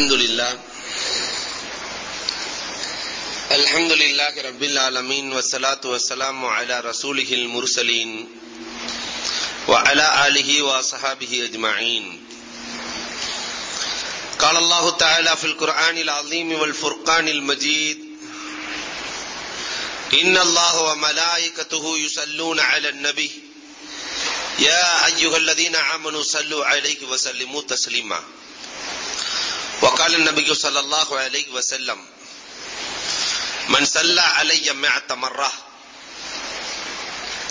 الحمد لله. الحمد لله رب العالمين والصلاة والسلام على رسوله المرسلين وعلى آله وصحابه أجمعين. قال الله تعالى في القرآن العظيم والفرقان المجيد إن الله وملائكته يصلون على النبي. يا أيها الذين آمنوا صلوا عليه وسلموا تسليما. وقال النبي صلى الله عليه وسلم، من صلى علي مئة مرة،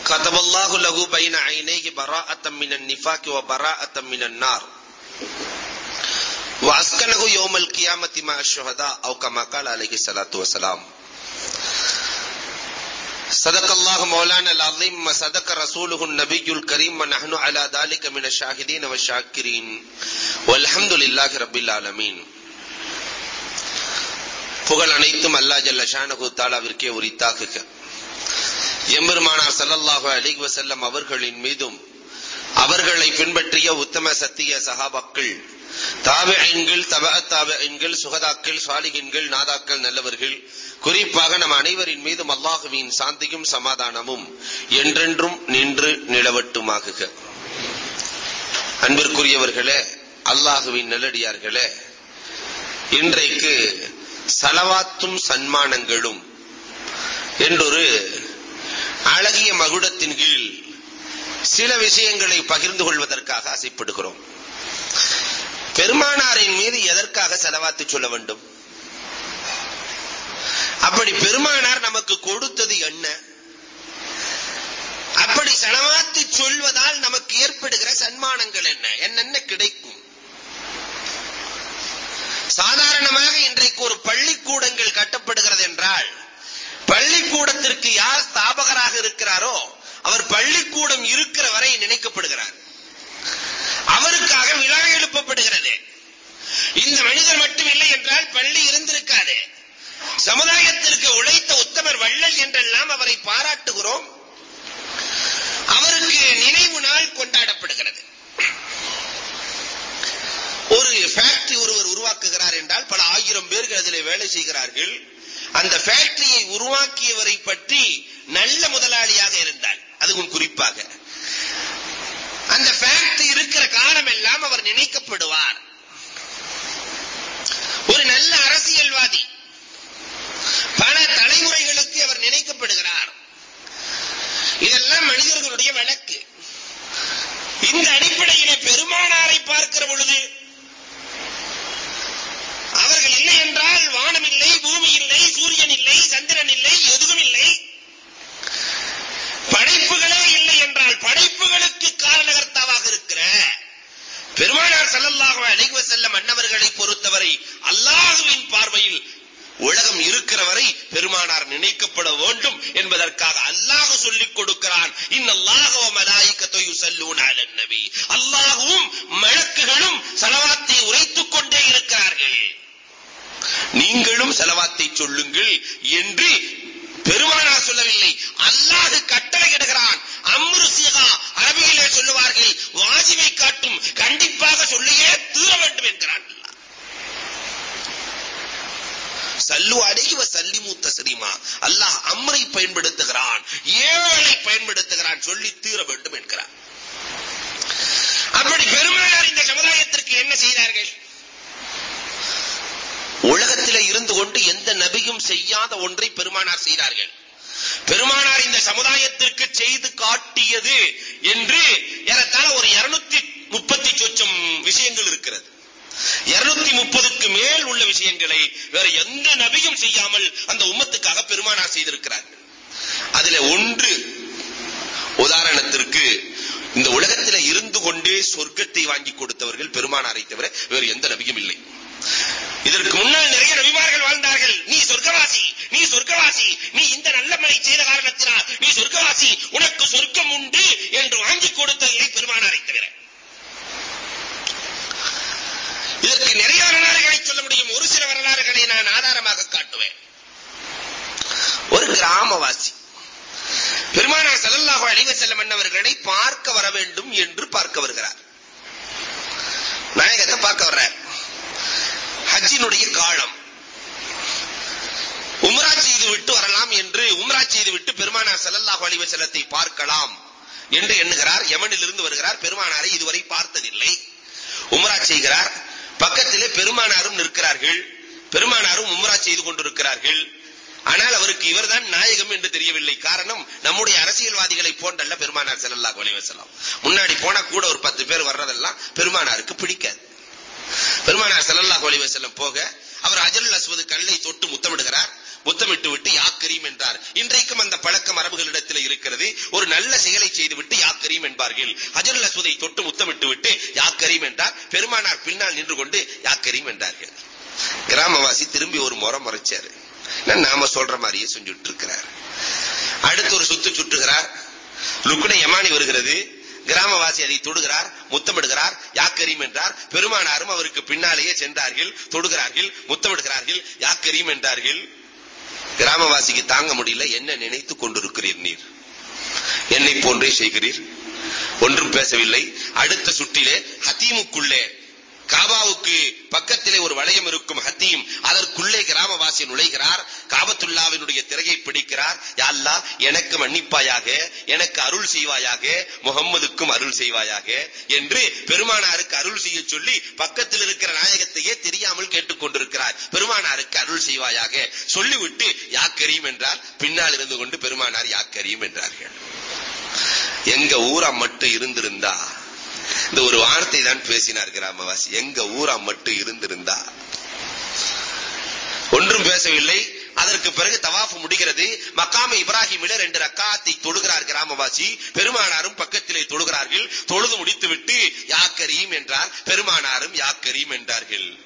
كتب الله له بين عينيه براءة من النفاق وبراءة من النار، وأسكنه يوم القيامة مع الشهداء او كما قال عليه الصلاة والسلام. صدق الله مولانا العظيم وصدق رسوله النبي الكريم ونحن على ذلك من الشاهدين والشاكرين والحمد لله رب العالمين புகழ் அனைத்தும் அல்லா ஜல்ல ஷானகு தாலாவிற்கே உரித்தாக்குக எம்பெருமானார் சல்லல்லாஹு அலிக் வசல்லம் அவர்களின் மீதும் அவர்களை பின்பற்றிய உத்தம சத்திய சகாபாக்கள் தாபிகள் தப சுகதாக்கள் சுவாலிகன்கள் நாதாக்கள் நல்லவர்கள். குறிப்பாக நம் அனைவரின் மீதும் அல்லாஹுவின் சாந்தியும் சமாதானமும் என்றென்றும் நின்று நிலவட்டுமாகுக. அன்பிற்குரியவர்களே அல்லாஹுவின் நல்லடியார்களே இன்றைக்கு சலவாத்தும் சன்மானங்களும் என்றொரு அழகிய மகுடத்தின் கீழ் சில விஷயங்களை பகிர்ந்து கொள்வதற்காக ஆசைப்படுகிறோம். பெருமானாரின் மீது எதற்காக செலவாத்து சொல்ல வேண்டும்? அப்படி பெருமானார் நமக்கு கொடுத்தது என்ன? அப்படி செலவாத்து சொல்வதால் நமக்கு ஏற்படுகிற சன்மானங்கள் என்ன? என்னென்ன கிடைக்கும்? சாதாரணமாக இன்றைக்கு ஒரு பள்ளிக்கூடங்கள் கட்டப்படுகிறது என்றால் பள்ளிக்கூடத்திற்கு யார் ஸ்தாபகராக இருக்கிறாரோ அவர் பள்ளிக்கூடம் இருக்கிற வரை நினைக்கப்படுகிறார். அவருக்காக விழா எழுப்பப்படுகிறது. இந்த மனிதர் மட்டும் இல்லை என்றால் பள்ளி இருந்திருக்காது. சமுதாயத்திற்கு உழைத்த உத்தமர் வள்ளல் என்றெல்லாம் அவரை பாராட்டுகிறோம். அவருக்கு நினைவு நாள் கொண்டாடப்படுகிறது. ஒரு ஃபேக்டரி ஒருவர் உருவாக்குகிறார் என்றால் பல ஆயிரம் பேர்கள் அதில் வேலை செய்கிறார்கள். அந்த ஃபேக்டரியை உருவாக்கியவரை பற்றி நல்ல முதலாளியாக இருந்தால் அதுவும் குறிப்பாக அந்த ஃபேக்ட் இருக்கிற காலம் எல்லாம் அவர் நினைக்கப்படுவார். ஒரு நல்ல அரசியல்வாதி பல தலைமுறைகளுக்கு அவர் நினைக்கப்படுகிறார். இதெல்லாம் மனிதர்களுடைய வழக்கு. இந்த அடிப்படையிலே பெருமானாரை பார்க்கிற பொழுது அவர்கள் இல்லை என்றால் வானம் இல்லை பூமி இல்லை சூரியன் இல்லை சந்திரன் இல்லை எதுவும் இல்லை படைப்புகளே இல்லை என்றால் படைப்புகளுக்கு காரணகர்த்தாவாக இருக்கிற பெருமானார் சல்லல்லாஹு அலைஹி வஸல்லம் அன்னவர்களை பொறுத்தவரை அல்லாஹுவின் பார்வையில் உலகம் இருக்கிற வரை பெருமானார் நினைக்கப்பட வேண்டும் என்பதற்காக அல்லாஹ் சொல்லிக் கொடுக்கிறான். இன்னல்லாஹு வ மலாயிகத்து யுஸல்லூன அலன் நபி. அல்லாஹ்வும் மலக்குகளும் ஸலவாத்தை உரைத்துக் கொண்டே இருக்கிறார்கள். நீங்களும் செலவாத்தை சொல்லுங்கள் என்று பெருமானார் சொல்லவில்லை. அல்லாஹ் கட்டளையிடுகிறான் அம்ருசிகா அரபியிலே சொல்லுவார்கள் வாஜிபை காட்டு கண்டிப்பாக சொல்லியே தீர வேண்டும் என்கிறான் சல்லு அடைவ சல்லிமு தஸ்ரீமா அல்லாஹ் அம்ரை பயன்படுத்துகிறான் ஏழை பயன்படுத்துகிறான் சொல்லி தீர வேண்டும் என்கிறான் அப்படி பெருமானார் இந்த சமுதாயத்திற்கு என்ன செய்தார்கள்? உலகத்திலே இருந்து கொண்டு எந்த நபியும் செய்யாத ஒன்றை பெருமானார் செய்தார்கள். பெருமானார் இந்த சமுதாயத்திற்கு செய்து காட்டியது என்று ஏறத்தாழ ஒரு இருநூத்தி முப்பத்தி சொச்சம் விஷயங்கள் இருக்கிறது. இருநூத்தி முப்பதுக்கு மேல் உள்ள விஷயங்களை வேற எந்த நபியும் செய்யாமல் அந்த உம்மத்துக்காக பெருமானார் செய்திருக்கிறார்கள் அதுல ஒன்று உதாரணத்திற்கு இந்த உலகத்தில் இருந்து கொண்டே சொர்க்கத்தை வாங்கி கொடுத்தவர்கள் பெருமானாரை தவிர வேறு எந்த நபியும் இல்லை. இதற்கு முன்னால் நிறைய நபிமார்கள் வாழ்ந்தார்கள். நீ சொர்க்கவாசி நீ சொர்க்கவாசி நீ இந்த நல்ல மலை செய்த காரணத்தினால் நீ சொர்க்கவாசி உனக்கு சொர்க்கம் உண்டு என்று வாங்கி கொடுத்ததில்லை பெருமானாரை தவிர. இதற்கு நிறைய வரலாறுகளை சொல்ல முடியும். ஒரு சில வரலாறுகளை நான் ஆதாரமாக காட்டுவேன். ஒரு கிராமவாசி. பெருமானார் செல்லல்லாக அழிவு செல்லும் மன்னவர்களை பார்க்க வர வேண்டும் என்று பார்க்க வருகிறார். நாயகத்தை பார்க்க வர்றார். ஹஜ்ஜினுடைய காலம். உம்ரா செய்து விட்டு வரலாம் என்று உம்ரா செய்து விட்டு பெருமானார் செல்லல்லாக அழிவு செல்லத்தை பார்க்கலாம் என்று எண்ணுகிறார். யமனிலிருந்து வருகிறார். பெருமானாரை இதுவரை பார்த்ததில்லை. உம்ரா செய்கிறார். பக்கத்திலே பெருமானாரும் நிற்கிறார்கள். பெருமானாரும் உம்ரா செய்து கொண்டிருக்கிறார்கள். ஆனால் அவருக்கு இவர்தான் நாயகம் என்று தெரியவில்லை. காரணம் நம்முடைய அரசியல்வாதிகளை போன்றல்ல பெருமானார் செல்லல்லா அலைஹி முன்னாடி போனா கூட ஒரு பத்து பேர் வர்றதெல்லாம் பெருமானாருக்கு பிடிக்காது. பெருமானார் செல்லல்லா அலைஹி போக அவர் அஜல் அஸ்வது கல்லை தொட்டு முத்தமிடுகிறார். முத்தமிட்டு விட்டு யாக்கரியும் என்றார். இன்றைக்கும் அந்த பழக்கம் மரபுகளிடத்தில் இருக்கிறது. ஒரு நல்ல செயலை செய்துவிட்டு யா என்பார்கள். அஜருல் அஸ்வதை தொட்டு முத்தமிட்டு விட்டு யா என்றார். பெருமானார் பின்னால் நின்று கொண்டு யாக்கரியும் என்றார்கள். கிராமவாசி திரும்பி ஒரு முறை முறைச்சாரு. நாம சொல்ற மாதிரியே செஞ்சுட்டு இருக்கிறார் அடுத்து ஒரு சுத்து சுற்றுகிறார் லுக்குன யமானி வருகிறது. கிராமவாசி அதை தொடுகிறார் முத்தமிடுகிறார் யாக்கரீம் என்றார். பெருமானாரும் அவருக்கு பின்னாலேயே சென்றார்கள் தொடுகிறார்கள் முத்தமிடுகிறார்கள் யாக்கரீம் என்றார்கள். கிராமவாசிக்கு தாங்க முடியல. என்ன நினைத்துக் கொண்டிருக்கிறீர் நீர். என்னை போன்றே செய்கிறீர். ஒன்றும் பேசவில்லை. அடுத்த சுற்றிலே ஹத்தீமுக்குள்ளே காபாவுக்கு பக்கத்திலே ஒரு வளையம் இருக்கும் ஹத்தீம் அதற்குள்ளே கிராமவாசி நுழைகிறார் காபத்துல்லாவினுடைய திரையை பிடிக்கிறார். யா அல்லாஹ் எனக்கு மன்னிப்பாயாக எனக்கு அருள் செய்வாயாக முகம்மதுக்கும் அருள் செய்வாயாக என்று பெருமானாருக்கு அருள் செய்ய சொல்லி பக்கத்தில் இருக்கிற நாயகத்தையே தெரியாமல் கேட்டுக்கொண்டிருக்கிறார். பெருமானாருக்கு அருள் செய்வாயாக சொல்லிவிட்டு யாக்கரியும் என்றார் பின்னால் இருந்து கொண்டு பெருமானார் யாக்கரியும் என்றார்கள். எங்க ஊரா மட்டும் இருந்திருந்தா இந்த ஒரு வார்த்தை தான் பேசினார் கிராமவாசி. எங்க ஊரா மட்டும் இருந்திருந்தா? ஒன்றும் பேசவில்லை. அதற்கு பிறகு தவாஃப் முடிகிறது. மக்காம இப்ராஹிமில ரெண்டு ரக்காத்தை தொழுகிறார் கிராமவாசி. பெருமானாரும் பக்கத்திலே தொழுகிறார்கள். தொழுது முடித்துவிட்டு யாக்கரீம் என்றார். பெருமானாரும் யாக்கரீம் என்றார்கள்.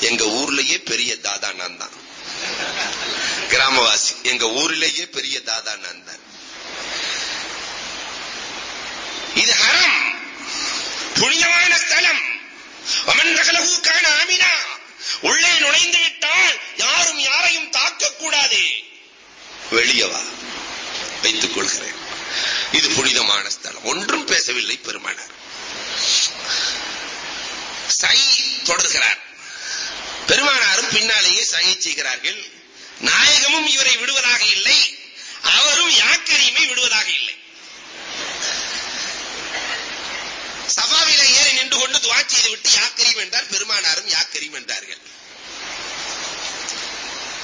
எங்க ஊர்லயே பெரிய தாதா நான் தான். கிராமவாசி எங்க ஊரிலேயே பெரிய தாதா நான் தான். இது ஹரம். புனிதமான ஸ்தலம். அமன் ஆமினா. உள்ளே நுழைந்து விட்டால் யாரும் யாரையும் தாக்கக்கூடாது. வைத்துக் கொள்கிறேன். இது புனிதமான ஸ்தலம். ஒன்றும் பேசவில்லை பெருமானார். சை தொடர்கிறார். பெருமானாரும் பின்னாலேயே சை செய்கிறார்கள். நாயகமும் இவரை விடுவதாக இல்லை. அவரும் யாக்கரியுமே விடுவதாக இல்லை. சபாவில ஏறி நின்று கொண்டு துவா செய்து விட்டு யாக்கரீம் என்றார் பெருமானாரும் யாக்கரீம் என்றார்கள்.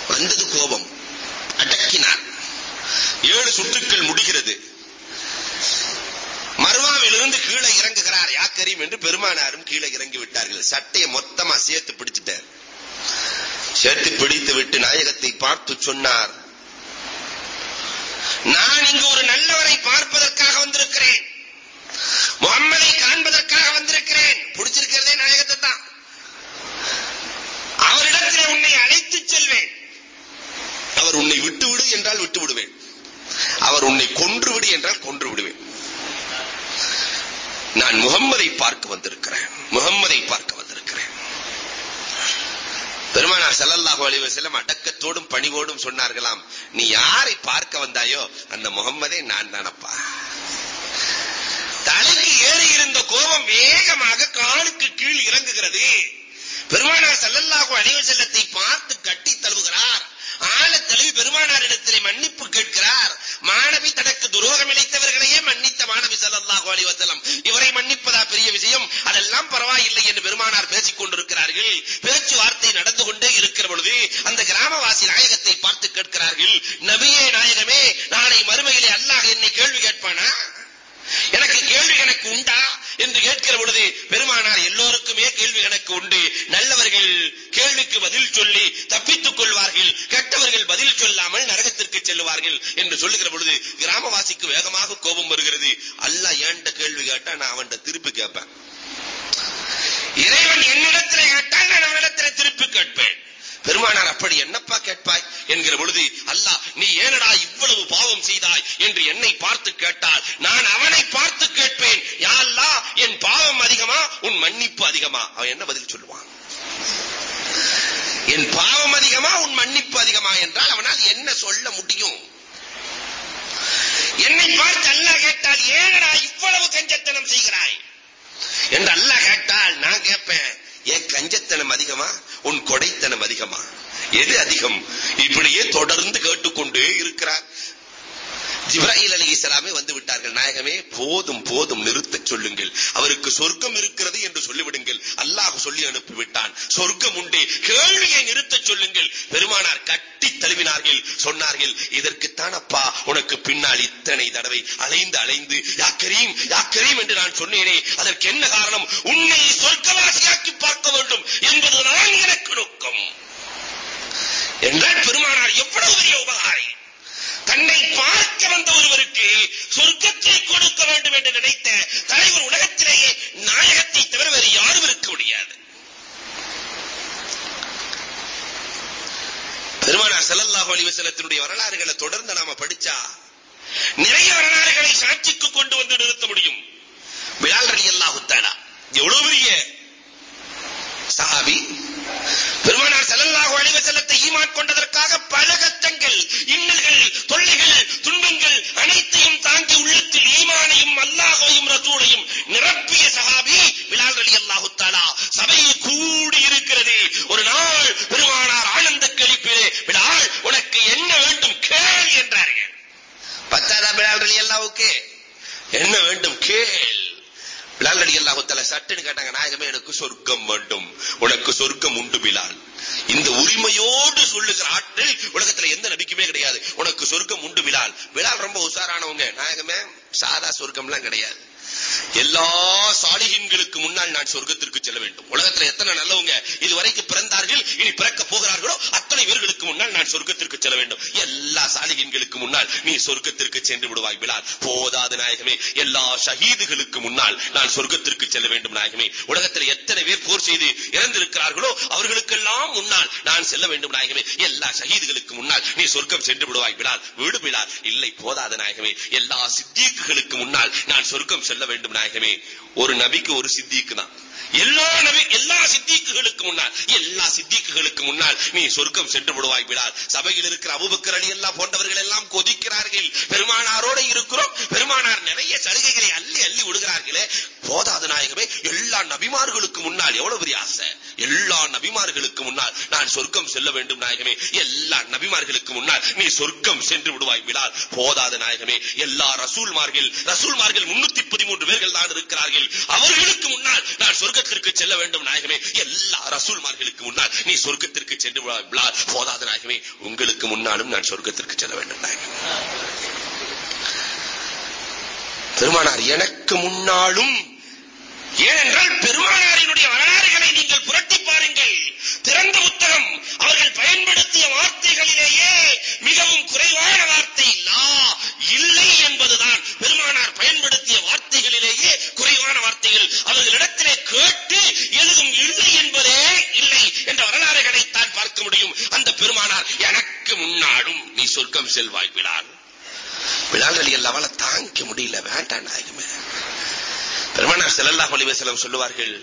வந்தது கோபம். அடக்கினார். ஏழு சுற்றுக்கள் முடிகிறது. மர்வாவிலிருந்து கீழே இறங்குகிறார் யாக்கரீம் என்று பெருமானாரும் கீழே இறங்கி விட்டார்கள். சட்டையை மொத்தமா சேர்த்து பிடிச்சிட்டார். சேர்த்து பிடித்து விட்டு நாயகத்தை பார்த்து சொன்னார் நான் இங்கு ஒரு நல்லவரை பார்ப்பதற்காக வந்திருக்கிறேன் முகம்மதை காண்பதற்காக வந்திருக்கிறேன் பிடிச்சிருக்கிறதே நாயகத்தை தான் அவரிடத்திலே உன்னை அழைத்து செல்வேன் அவர் உன்னை விட்டுவிடு என்றால் விட்டு விடுவேன் அவர் உன்னை கொன்றுவிடு என்றால் கொன்று விடுவேன் நான் முகம்மதை பார்க்க வந்திருக்கிறேன். முகம்மதை பார்க்க வந்திருக்கிறேன். பெருமானார் ஸல்லல்லாஹு அலைஹி வஸல்லம் அடக்கத்தோடும் பணிவோடும் சொன்னார்களாம் நீ யாரை பார்க்க வந்தாயோ அந்த முகம்மதே நான் தானப்பா. தலைக்கு ஏறி இருந்த கோபம் வேகமாக காலுக்கு கீழ் இறங்குகிறது. பெருமானார் ஸல்லல்லாஹு அலைஹி செல்லத்தை பார்த்து கட்டி தழுவுகிறார். ஆழ தழுவி பெருமானாரிடத்திலே மன்னிப்பு கேட்கிறார். மாணவி தனக்கு துரோகம் இழைத்தவர்களையே மன்னித்த மாணவி ஸல்லல்லாஹு அலைஹி வஸல்லம். இவரை மன்னிப்பதா பெரிய விஷயம்? அதெல்லாம் பரவாயில்லை என்று பெருமானார் பேசிக் கொண்டிருக்கிறார்கள். பேச்சுவார்த்தை நடந்து கொண்டே இருக்கிற பொழுது அந்த கிராமவாசி நாயகத்தை பார்த்து கேட்கிறார்கள் நபியே நாயகமே நாளை மறுமையிலே அல்லாஹ் என்னை கேள்வி கேட்பானா? எனக்கு கேள்வி எனக்கு உண்டா? என்று கேட்கிற பொழுது பெருமானார் எல்லோருக்குமே கேள்வி கணக்கு உண்டு. நல்லவர்கள் கேள்விக்கு பதில் சொல்லி தப்பித்துக் கொள்வார்கள். கெட்டவர்கள் பதில் சொல்லாமல் நரகத்திற்கு செல்லுவார்கள். என்று சொல்லுகிற பொழுது கிராமவாசிக்கு வேகமாக கோபம் வருகிறது. அல்லாஹ் ஏன்ட்ட கேள்வி கேட்டா நான் அவன்கிட்ட திருப்பி கேட்பேன். இறைவன் என்னிடத்தில் கேட்டால் நான் அவனிடத்தில் திருப்பி கேட்பேன். பெருமானார் அப்படி என்னப்பா கேட்பாய்? என்கிற பொழுது அல்லாஹ் நீ ஏனடா இவ்வளவு பாவம் செய்தாய்? என்று என்னை பார்த்து கேட்டால் நான் அவனை பார்த்து அவன் என்ன பதில் சொல்லுவான்? என் பாவம் அதிகமா உன் மன்னிப்பு அதிகமா என்றால் அவனால் என்ன சொல்ல முடியும்? என்னை பார்த்து அல்லாஹ் கேட்டால் ஏனடா இவ்வளவு கஞ்சத்தனம் செய்கிறாய்? என்று அல்லாஹ் கேட்டால் நான் கேட்பேன் என் கஞ்சத்தனம் அதிகமா உன் கொடைத்தனம் அதிகமா? எது அதிகம்? இப்படியே தொடர்ந்து கேட்டுக்கொண்டே இருக்கிறார். ஜிப்ராஹில் அலி இஸ்லாமே வந்து விட்டார்கள். நாயகமே போதும் போதும் நிறுத்த சொல்லுங்கள். அவருக்கு சொர்க்கம் இருக்கிறது என்று சொல்லிவிடுங்கள். அல்லாஹ் சொல்லி அனுப்பிவிட்டான். சொர்க்கம் உண்டு. கேள்வியை நிறுத்த சொல்லுங்கள். பெருமானார் கட்டி தழுவினார்கள். சொன்னார்கள் இதற்குத்தான் அப்பா உனக்கு பின்னால் இத்தனை தடவை அலைந்து அலைந்து யாக்கரீம் யாக்கரீம் என்று நான் சொன்னேனே. அதற்கு என்ன காரணம்? உன்னை சொர்க்கவாசியாக்கி பார்க்க வேண்டும் என்பதுதான் எனக்கு நோக்கம். என்றால் பெருமானார் எவ்வளவு பெரிய உபகாரி? தன்னை பார்க்க வந்த ஒருவருக்கு சொர்க்கத்தை கொடுக்க வேண்டும் என்று நினைத்த தலைவர் உலகத்திலேயே நாயகத்தை தவிர வேறு யாரும் இருக்க முடியாது. பெருமானார் ஸல்லல்லாஹு அலிவசலத்தினுடைய வரலாறுகளை தொடர்ந்து நாம படிச்சா நிறைய வரலாறுகளை சாட்சிக்கு கொண்டு வந்து நிறுத்த முடியும். விழால் ரலியல்லாஹு தஆலா எவ்வளவு பெரிய சஹாபி பெருமானார் ஸல்லல்லாஹு அலைஹி செல்லத்தை ஈமான் கொண்டதற்காக பல கஷ்டங்கள் இன்னல்கள் தொல்லைகள் துன்பங்கள் அனைத்தையும் தாங்கி உள்ளத்தில் ஈமானையும் அல்லாஹ்வையும் ரசூலையும் நிரப்பிய சஹாபி பிலால் ரலியல்லாஹு தஆலா. சபை கூடி இருக்கிறது ஒரு நாள் பெருமானார் ஆனந்த கழிப்பிலே பிலால் உனக்கு என்ன வேண்டும்? கேள் என்றார்கள். பத்தாதா பிலால் ரலியல்லாஹுக்கு? என்ன வேண்டும்? கேள். பிலால் ரலியல்லாஹு தஆலா சட்டுன்னு கேட்டாங்க நாயகமே எனக்கு சொர்க்கம் வேண்டும் உனக்கு சொர்க்கம் உண்டு பிலால் இந்த உரிமையோடு சொல்லுகிற ஆட்கள் உலகத்துல எந்த நபிக்குமே கிடையாது உனக்கு சொர்க்கம் உண்டு பிலால் பிலால் ரொம்ப உஷாரானவங்க நாயகமே சாதா கிடையாது. எல்லா சாலிகின்களுக்கு முன்னால் நான் சொர்க்கத்திற்கு செல்ல வேண்டும். உலகத்துல எத்தனை நல்லவங்க இதுவரைக்கும் பிறந்தார்கள் இனி பிறக்க போகிறார்களோ அத்தனை பேர்களுக்கு முன்னால் நான் சொர்க்கத்திற்கு செல்ல வேண்டும். எல்லா சாலிகின்களுக்கு முன்னால் நீ சொர்க்கத்திற்கு சென்று விடுவாய் பிலால். போதாது நாயகமே எல்லா ஷஹீதுகளுக்கு முன்னால் நான் சொர்க்கத்திற்கு செல்ல வேண்டும் நாயகமே. உலகத்தில் எத்தனை பேர் போர் செய்து இறந்திருக்கிறார்களோ அவர்களுக்கு முன்னால் நான் செல்ல வேண்டும் நாயகமே. எல்லா ஷஹீதுகளுக்கு முன்னால் நீ சொர்க்கம் சென்று விடுவாய். பிலால் வீடு பிலால் இல்லை போதாத நாயகமே. எல்லா சித்தீக்குகளுக்கு முன்னால் நான் சொர்க்கம் செல்ல வேண்டும் நாயகமே. ஒரு நபிக்கு ஒரு சித்திக்கு தான் எல்லா நபி எல்லா சித்திக்குகளுக்கு முன்னால் எல்லா சித்திக்குகளுக்கு முன்னால் நீ சொர்க்கம் சென்று விடுவாய் பிலால். சபையில் இருக்கிற அபூபக்கர் அலி எல்லாம் போன்றவர்கள் எல்லாம் கொதிக்கிறார்கள். பெருமானாரோட இருக்கிறோம். பெருமானார் நிறைய சலுகைகளை அள்ளி அள்ளி விடுகிறார்களே. போதாத நாயகமே எல்லா நபிமார்களுக்கு முன்னால் எவ்வளவு பெரிய ஆசை? எல்லா நபிமார்களுக்கு முன்னால் நான் சொர்க்கம் செல்ல வேண்டும் நாயகமே. எல்லா நபிமார்களுக்கு முன்னால் நீ சொர்க்கம் சென்று விடுவாய் பிலால். போதாத நாயகமே எல்லா ரசூல்மார்கள் ரசூல்மார்கள் முன்னூத்தி பதிமூன்று பேர்கள் தான் இருக்கிறார்கள். அவர்களுக்கு முன்னால் நான் சொர்க்க சொர்க்கத்திற்கு செல்ல வேண்டும் நாயகமே. எல்லா ரசூல்மார்களுக்கு முன்னால் நீ சொர்க்கத்திற்கு சென்று விடுவாய் பிலால் நாயகமே. உங்களுக்கு முன்னாலும் நான் சொர்க்கத்திற்கு செல்ல வேண்டும் நாயகமே. பெருமானார் எனக்கு முன்னாலும் ஏனென்றால் பெருமானாரினுடைய வரலாறுகளை நீங்கள் புரட்டி பாருங்கள். திறந்த புத்தகம் அவர்கள் பயன்படுத்திய வார்த்தைகளிலேயே மிகவும் குறைவான வார்த்தை லா. இல்லை என்பதுதான் பெருமானார் பயன்படுத்திய வார்த்தைகளிலேயே குறைவான வார்த்தைகள். அவர்களிடத்திலே கேட்டு எதுவும் இல்லை என்பதே இல்லை என்ற வரலாறுகளை தான் பார்க்க முடியும். அந்த பெருமானார் எனக்கு முன்னாடும் நீ சொர்க்கம் செல்வாய் விழால் பிலால் அலி அல்லாவால தாங்கிக்க முடியல வேண்டாம் நாயகமே. பெருமானார் செல்லல்லா ஒளிவசலம் சொல்லுவார்கள்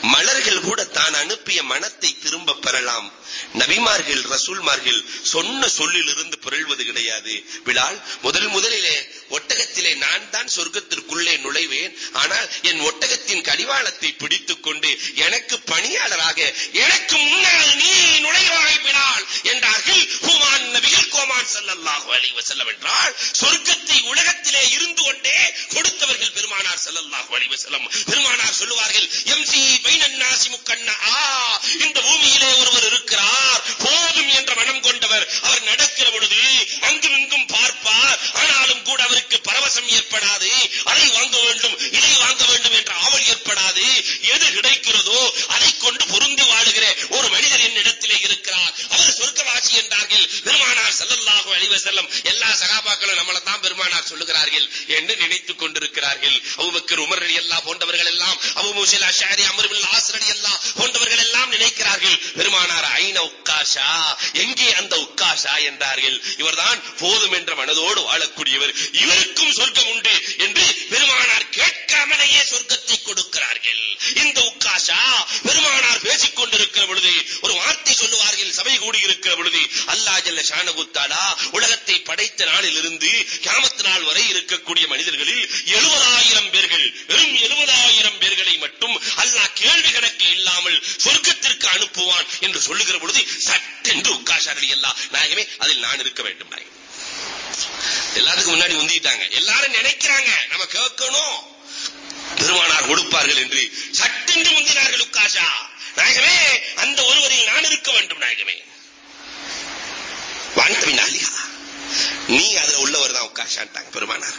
மலர்கள் கூட தான் அனுப்பிய மனத்தை திரும்ப பெறலாம். நபிமார்கள் ரசூல்மார்கள் சொன்ன சொல்லிலிருந்து பிறழ்வது கிடையாது. விழால் முதல் முதலிலே ஒட்டகத்திலே நான் தான் சொர்க்கத்திற்குள்ளே நுழைவேன். ஆனால் என் ஒட்டகத்தின் கடிவாளத்தை பிடித்துக் கொண்டு எனக்கு பணியாளராக எனக்கு முன்னால் நீ நுழைவாய் விழால் என்றார்கள் ஹுமான் நபிகள் கோமான் ஸல்லல்லாஹு அலைஹி வஸல்லம் என்றால் சொர்க்கத்தை உலகத்திலே இருந்து கொண்டே கொடுத்தவர்கள் பெருமானார் ஸல்லல்லாஹு அலைஹி செல்லம் பெருமானார் சொல்லுவார்கள் எம்சி பைனன் நாசி முக்கண்ணா. இந்த பூமியிலே ஒருவர் இருக்கிறார் போதும் என்ற மனம் கொண்டவர் அவர் நடக்கிற பொழுது அங்கும் இங்கும் பார்ப்பார். ஆனாலும் கூட அவருக்கு பரவசம் ஏற்படாது. அதை வாங்க வேண்டும் இதை வாங்க வேண்டும் என்ற ஆவல் ஏற்படாது. எது கிடைக்கிறதோ அதை கொண்டு பொருந்தி வாழுகிற ஒரு மனிதர் என்னிடத்திலே இருக்கிறார். அவர் சொர்க்கவாசி என்றார்கள் பெருமானார் செல்லல்லாகும் அலைஹி எல்லா சகாபாக்களும் நம்மளை தான் பெருமானார் சொல்லுகிறார்கள் என்று நினைத்துக் கொண்டிருக்கிறார்கள். அவுபக்கர் உமர் ரலியல்லாஹு போன்றவர்கள் எல்லாம் அபூ மூஸில் அஷ்அரி அம்ர் பின் போன்றவர்கள் எல்லாம் நினைக்கிறார்கள். பெருமானார் ஐன உக்காஷா? எங்கே அந்த உக்காஷா என்றார்கள். இவர்தான் போதும் என்ற மனதோடு வாழக்கூடியவர். இவருக்கும் சொர்க்கம் உண்டு என்று பெருமானார் கேட்காமலேயே சொர்க்கத்தை கொடுக்கிறார்கள். இந்த உக்காஷா பெருமானார் பேசிக் கொண்டிருக்கிற பொழுது ஒரு வார்த்தை சொல்லுவார்கள் சபை கூடி இருக்கிற பொழுது அல்லாஹ் ஜல்ல ஷானகுத்தாலா உலகத்தை படைத்த நாளிலிருந்து கியாமத் நாள் வரை இருக்கக்கூடிய மனிதர்களில் எழுபதாயிரம் பேர்கள் வெறும் எழுபதாயிரம் பேர்களை மட்டும் அல்லாஹ் கேள்வி கணக்கு இல்லாமல் சொர்க்கத்திற்கு அனுப்புவான் என்று சொல்லுகிற பொழுது சட்டென்று உக்காஷாரடி அல்லா நாயகமே அதில் நான் இருக்க வேண்டும் நாயகம். எல்லாத்துக்கும் முன்னாடி வந்துட்டாங்க எல்லாரும் நினைக்கிறாங்க நம்ம கேட்கணும். பெருமானார் கொடுப்பார்கள் என்று சட்டென்று முந்தினார்கள் உக்காஷா. நாயகமே அந்த ஒருவரில் நான் இருக்க வேண்டும் நாயகமே. வான்தவி நாளிகா நீ அதுல உள்ளவர் தான் உட்காஷான்ட்டாங்க பெருமானார்.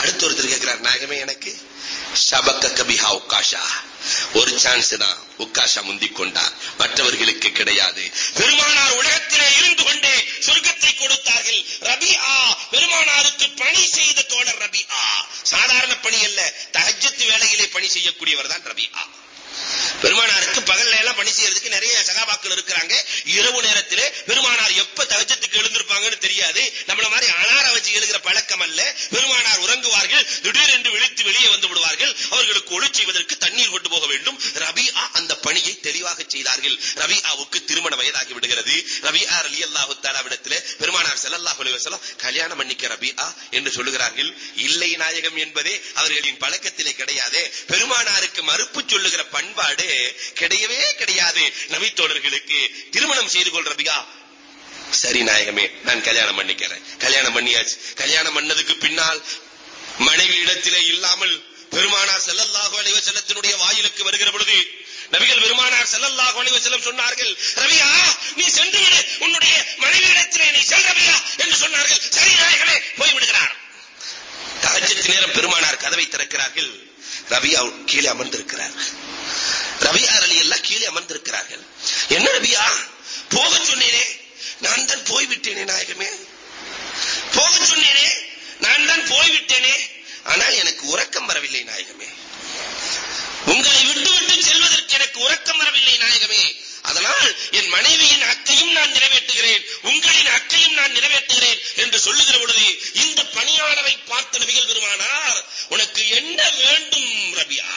அடுத்து ஒருத்தர் கேட்கிறார் நாயகமே எனக்கு ஷபக்க கபிஹா உக்காஷா. ஒரு சான்ஸ் தான் உக்காஷா முந்திக் கொண்டார் மற்றவர்களுக்கு கிடையாது. பெருமானார் உலகத்திலே இருந்து கொண்டே சொர்க்கத்தை கொடுத்தார்கள். ரபிஆ பெருமானாருக்கு பணி செய்த தோழர் ஆ சாதாரண பணி அல்ல தஹஜ்ஜத் வேலையிலே பணி செய்யக்கூடியவர் தான் ரபிஆ. பெருமானாருக்கு பகல்ல எல்லாம் பணி செய்யறதுக்கு நிறைய சகாபாக்கள் இருக்கிறாங்க. இரவு நேரத்திலே பெருமானார் எப்ப தகச்சத்துக்கு எழுந்திருப்பாங்கன்னு தெரியாது. நம்மள மாதிரி அனார வச்சு எழுகிற பழக்கம் அல்ல. பெருமானார் உறங்குவார்கள் திடீரென்று விழித்து வெளியே வந்து விடுவார்கள். அவர்களுக்கு ஒளி செய்வதற்கு தண்ணீர் கொண்டு போக வேண்டும். ரபிஆ அந்த பணியை தெளிவாக செய்தார்கள். ரபிஆவுக்கு திருமண வயதாகி விடுகிறது. ரபிஆ அலி அல்லாஹு தாலாவிடத்திலே பெருமானார் ஸல்லல்லாஹு அலைஹி வஸல்லம் கல்யாணம் பண்ணிக்க ரபிஆ என்று சொல்லுகிறார்கள். இல்லை நாயகம் என்பதே அவர்களின் பழக்கத்திலே கிடையாது. பெருமானாருக்கு மறுப்பு சொல்லுகிற பண்பாடு கிடையவே கிடையாது. நபித்தோழர்களுக்கு திருமணம் செய்து கொள் ரபியா. சரி நாயகமே நான் கல்யாணம் பண்ணிக்கிறேன். கல்யாணம் பண்ணியாச்சு. கல்யாணம் பண்ணதுக்கு பின்னால் மனைவி இடத்திலே இல்லாமல் பெருமானார் ஸல்லல்லாஹு அலைஹி வாயிலுக்கு வருகிற பொழுது நபிகள் பெருமானார் ஸல்லல்லாஹு அலைஹி சொன்னார்கள் ரவியா நீ சென்று விடு. உன்னுடைய மனைவி இடத்திலே நீ செல் ரவியா என்று சொன்னார்கள். சரி நாயகமே போய் விடுகிறார் தஹஜ்ஜத் நேரம் பெருமானார் கதவை திறக்கிறார்கள். ரபியா கீழே அமர்ந்திருக்கிறார். ரபியா அலி எல்லாம் கீழே அமர்ந்திருக்கிறார்கள். என்ன ரபியா போக சொன்னேனே நான் தான் போய்விட்டேனே நாயகமே. போக சொன்னேனே நான் தான் போய்விட்டேனே. ஆனால் எனக்கு உறக்கம் வரவில்லை நாயகமே. உங்களை விட்டு விட்டு செல்வதற்கு எனக்கு உறக்கம் வரவில்லை நாயகமே. அதனால் என் மனைவியின் ஹக்கையும் நான் நிறைவேற்றுகிறேன் உங்களின் ஹக்கையும் நான் நிறைவேற்றுகிறேன் என்று சொல்லுகிற பொழுது இந்த பணியாளரை பார்த்த நபிகள் பெருமானார் உனக்கு என்ன வேண்டும் ரபியா?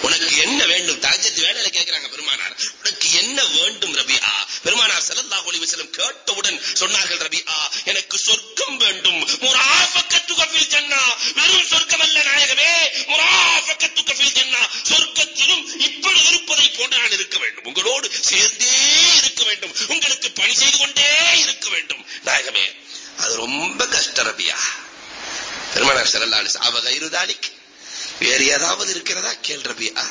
உனக்கு என்ன வேண்டும்? தாஜத்து வேலையில கேட்கிறாங்க பெருமானார். உனக்கு என்ன வேண்டும் ரபியா? பெருமானார் ஸல்லல்லாஹு அலைஹி வஸல்லம் கேட்டவுடன் சொன்னார்கள் ரபியா எனக்கு சொர்க்கம் வேண்டும். முராஃபக்கத்துக ஃபில் ஜன்னா. வெறும் சொர்க்கம் அல்ல நாயகமே. முராஃபக்கத்துக ஃபில் ஜன்னா. சொர்க்கத்திலும் இப்படி இருப்பதை போன்று நான் இருக்க வேண்டும். உங்களோடு சேர்ந்தே இருக்க வேண்டும். உங்களுக்கு பணி செய்து கொண்டே இருக்க வேண்டும். நாயகமே அது ரொம்ப கஷ்ட ரபியா. பெருமானார் ஸல்லல்லாஹு அலைஹி வஸல்லம் அவ கைரு தாலிக் வேறு ஏதாவது இருக்கிறதா? கேள் ரபியா.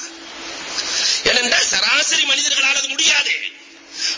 ஏனென்றால் சராசரி மனிதர்களால் அது முடியாது.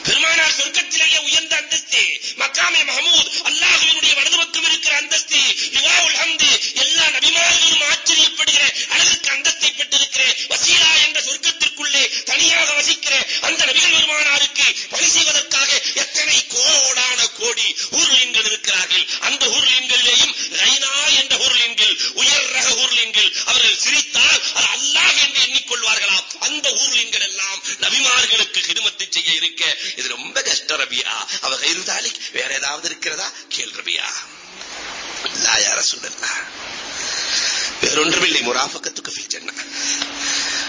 பெருமானார் சொர்க்கத்திலேயே உயர்ந்த அந்தஸ்து மக்காமே மஹமூத் அல்லாஹுவினுடைய வலது பக்கம் இருக்கிற அந்தஸ்து லிவாவுல் ஹம்து எல்லா நபிமார்களும் ஆச்சரியப்படுகிற அளவிற்கு அந்தஸ்தை பெற்றிருக்கிற வசீலா என்ற சொர்க்கத்திற்குள்ளே தனியாக வசிக்கிற அந்த நபிகள் பெருமானாருக்கு பணி செய்வதற்காக எத்தனை கோடான கோடி ஊர்லீன்கள் இருக்கிறார்கள். அந்த ஊர்லீன்களிலேயும் ரைனா என்ற ஊர்லீன்கள் உயர் ரக ஊர்லீன்கள் அவர்கள் சிரித்தால் அது அல்லாஹ் என்று எண்ணிக்கொள்வார்களாம். அந்த ஊர்லீன்கள் எல்லாம் நபிமார்களுக்கு ஹிதுமத்து செய்ய இருக்க. இது ரொம்ப கஷ்டம் ரபியா. அவ கைருதாலிக் வேற ஏதாவது இருக்கிறதா? கேள் ரபியா. லா யா வேறொன்றுமில்லை முராபக்கத்துக்கு ஃபில் ஜன்னா.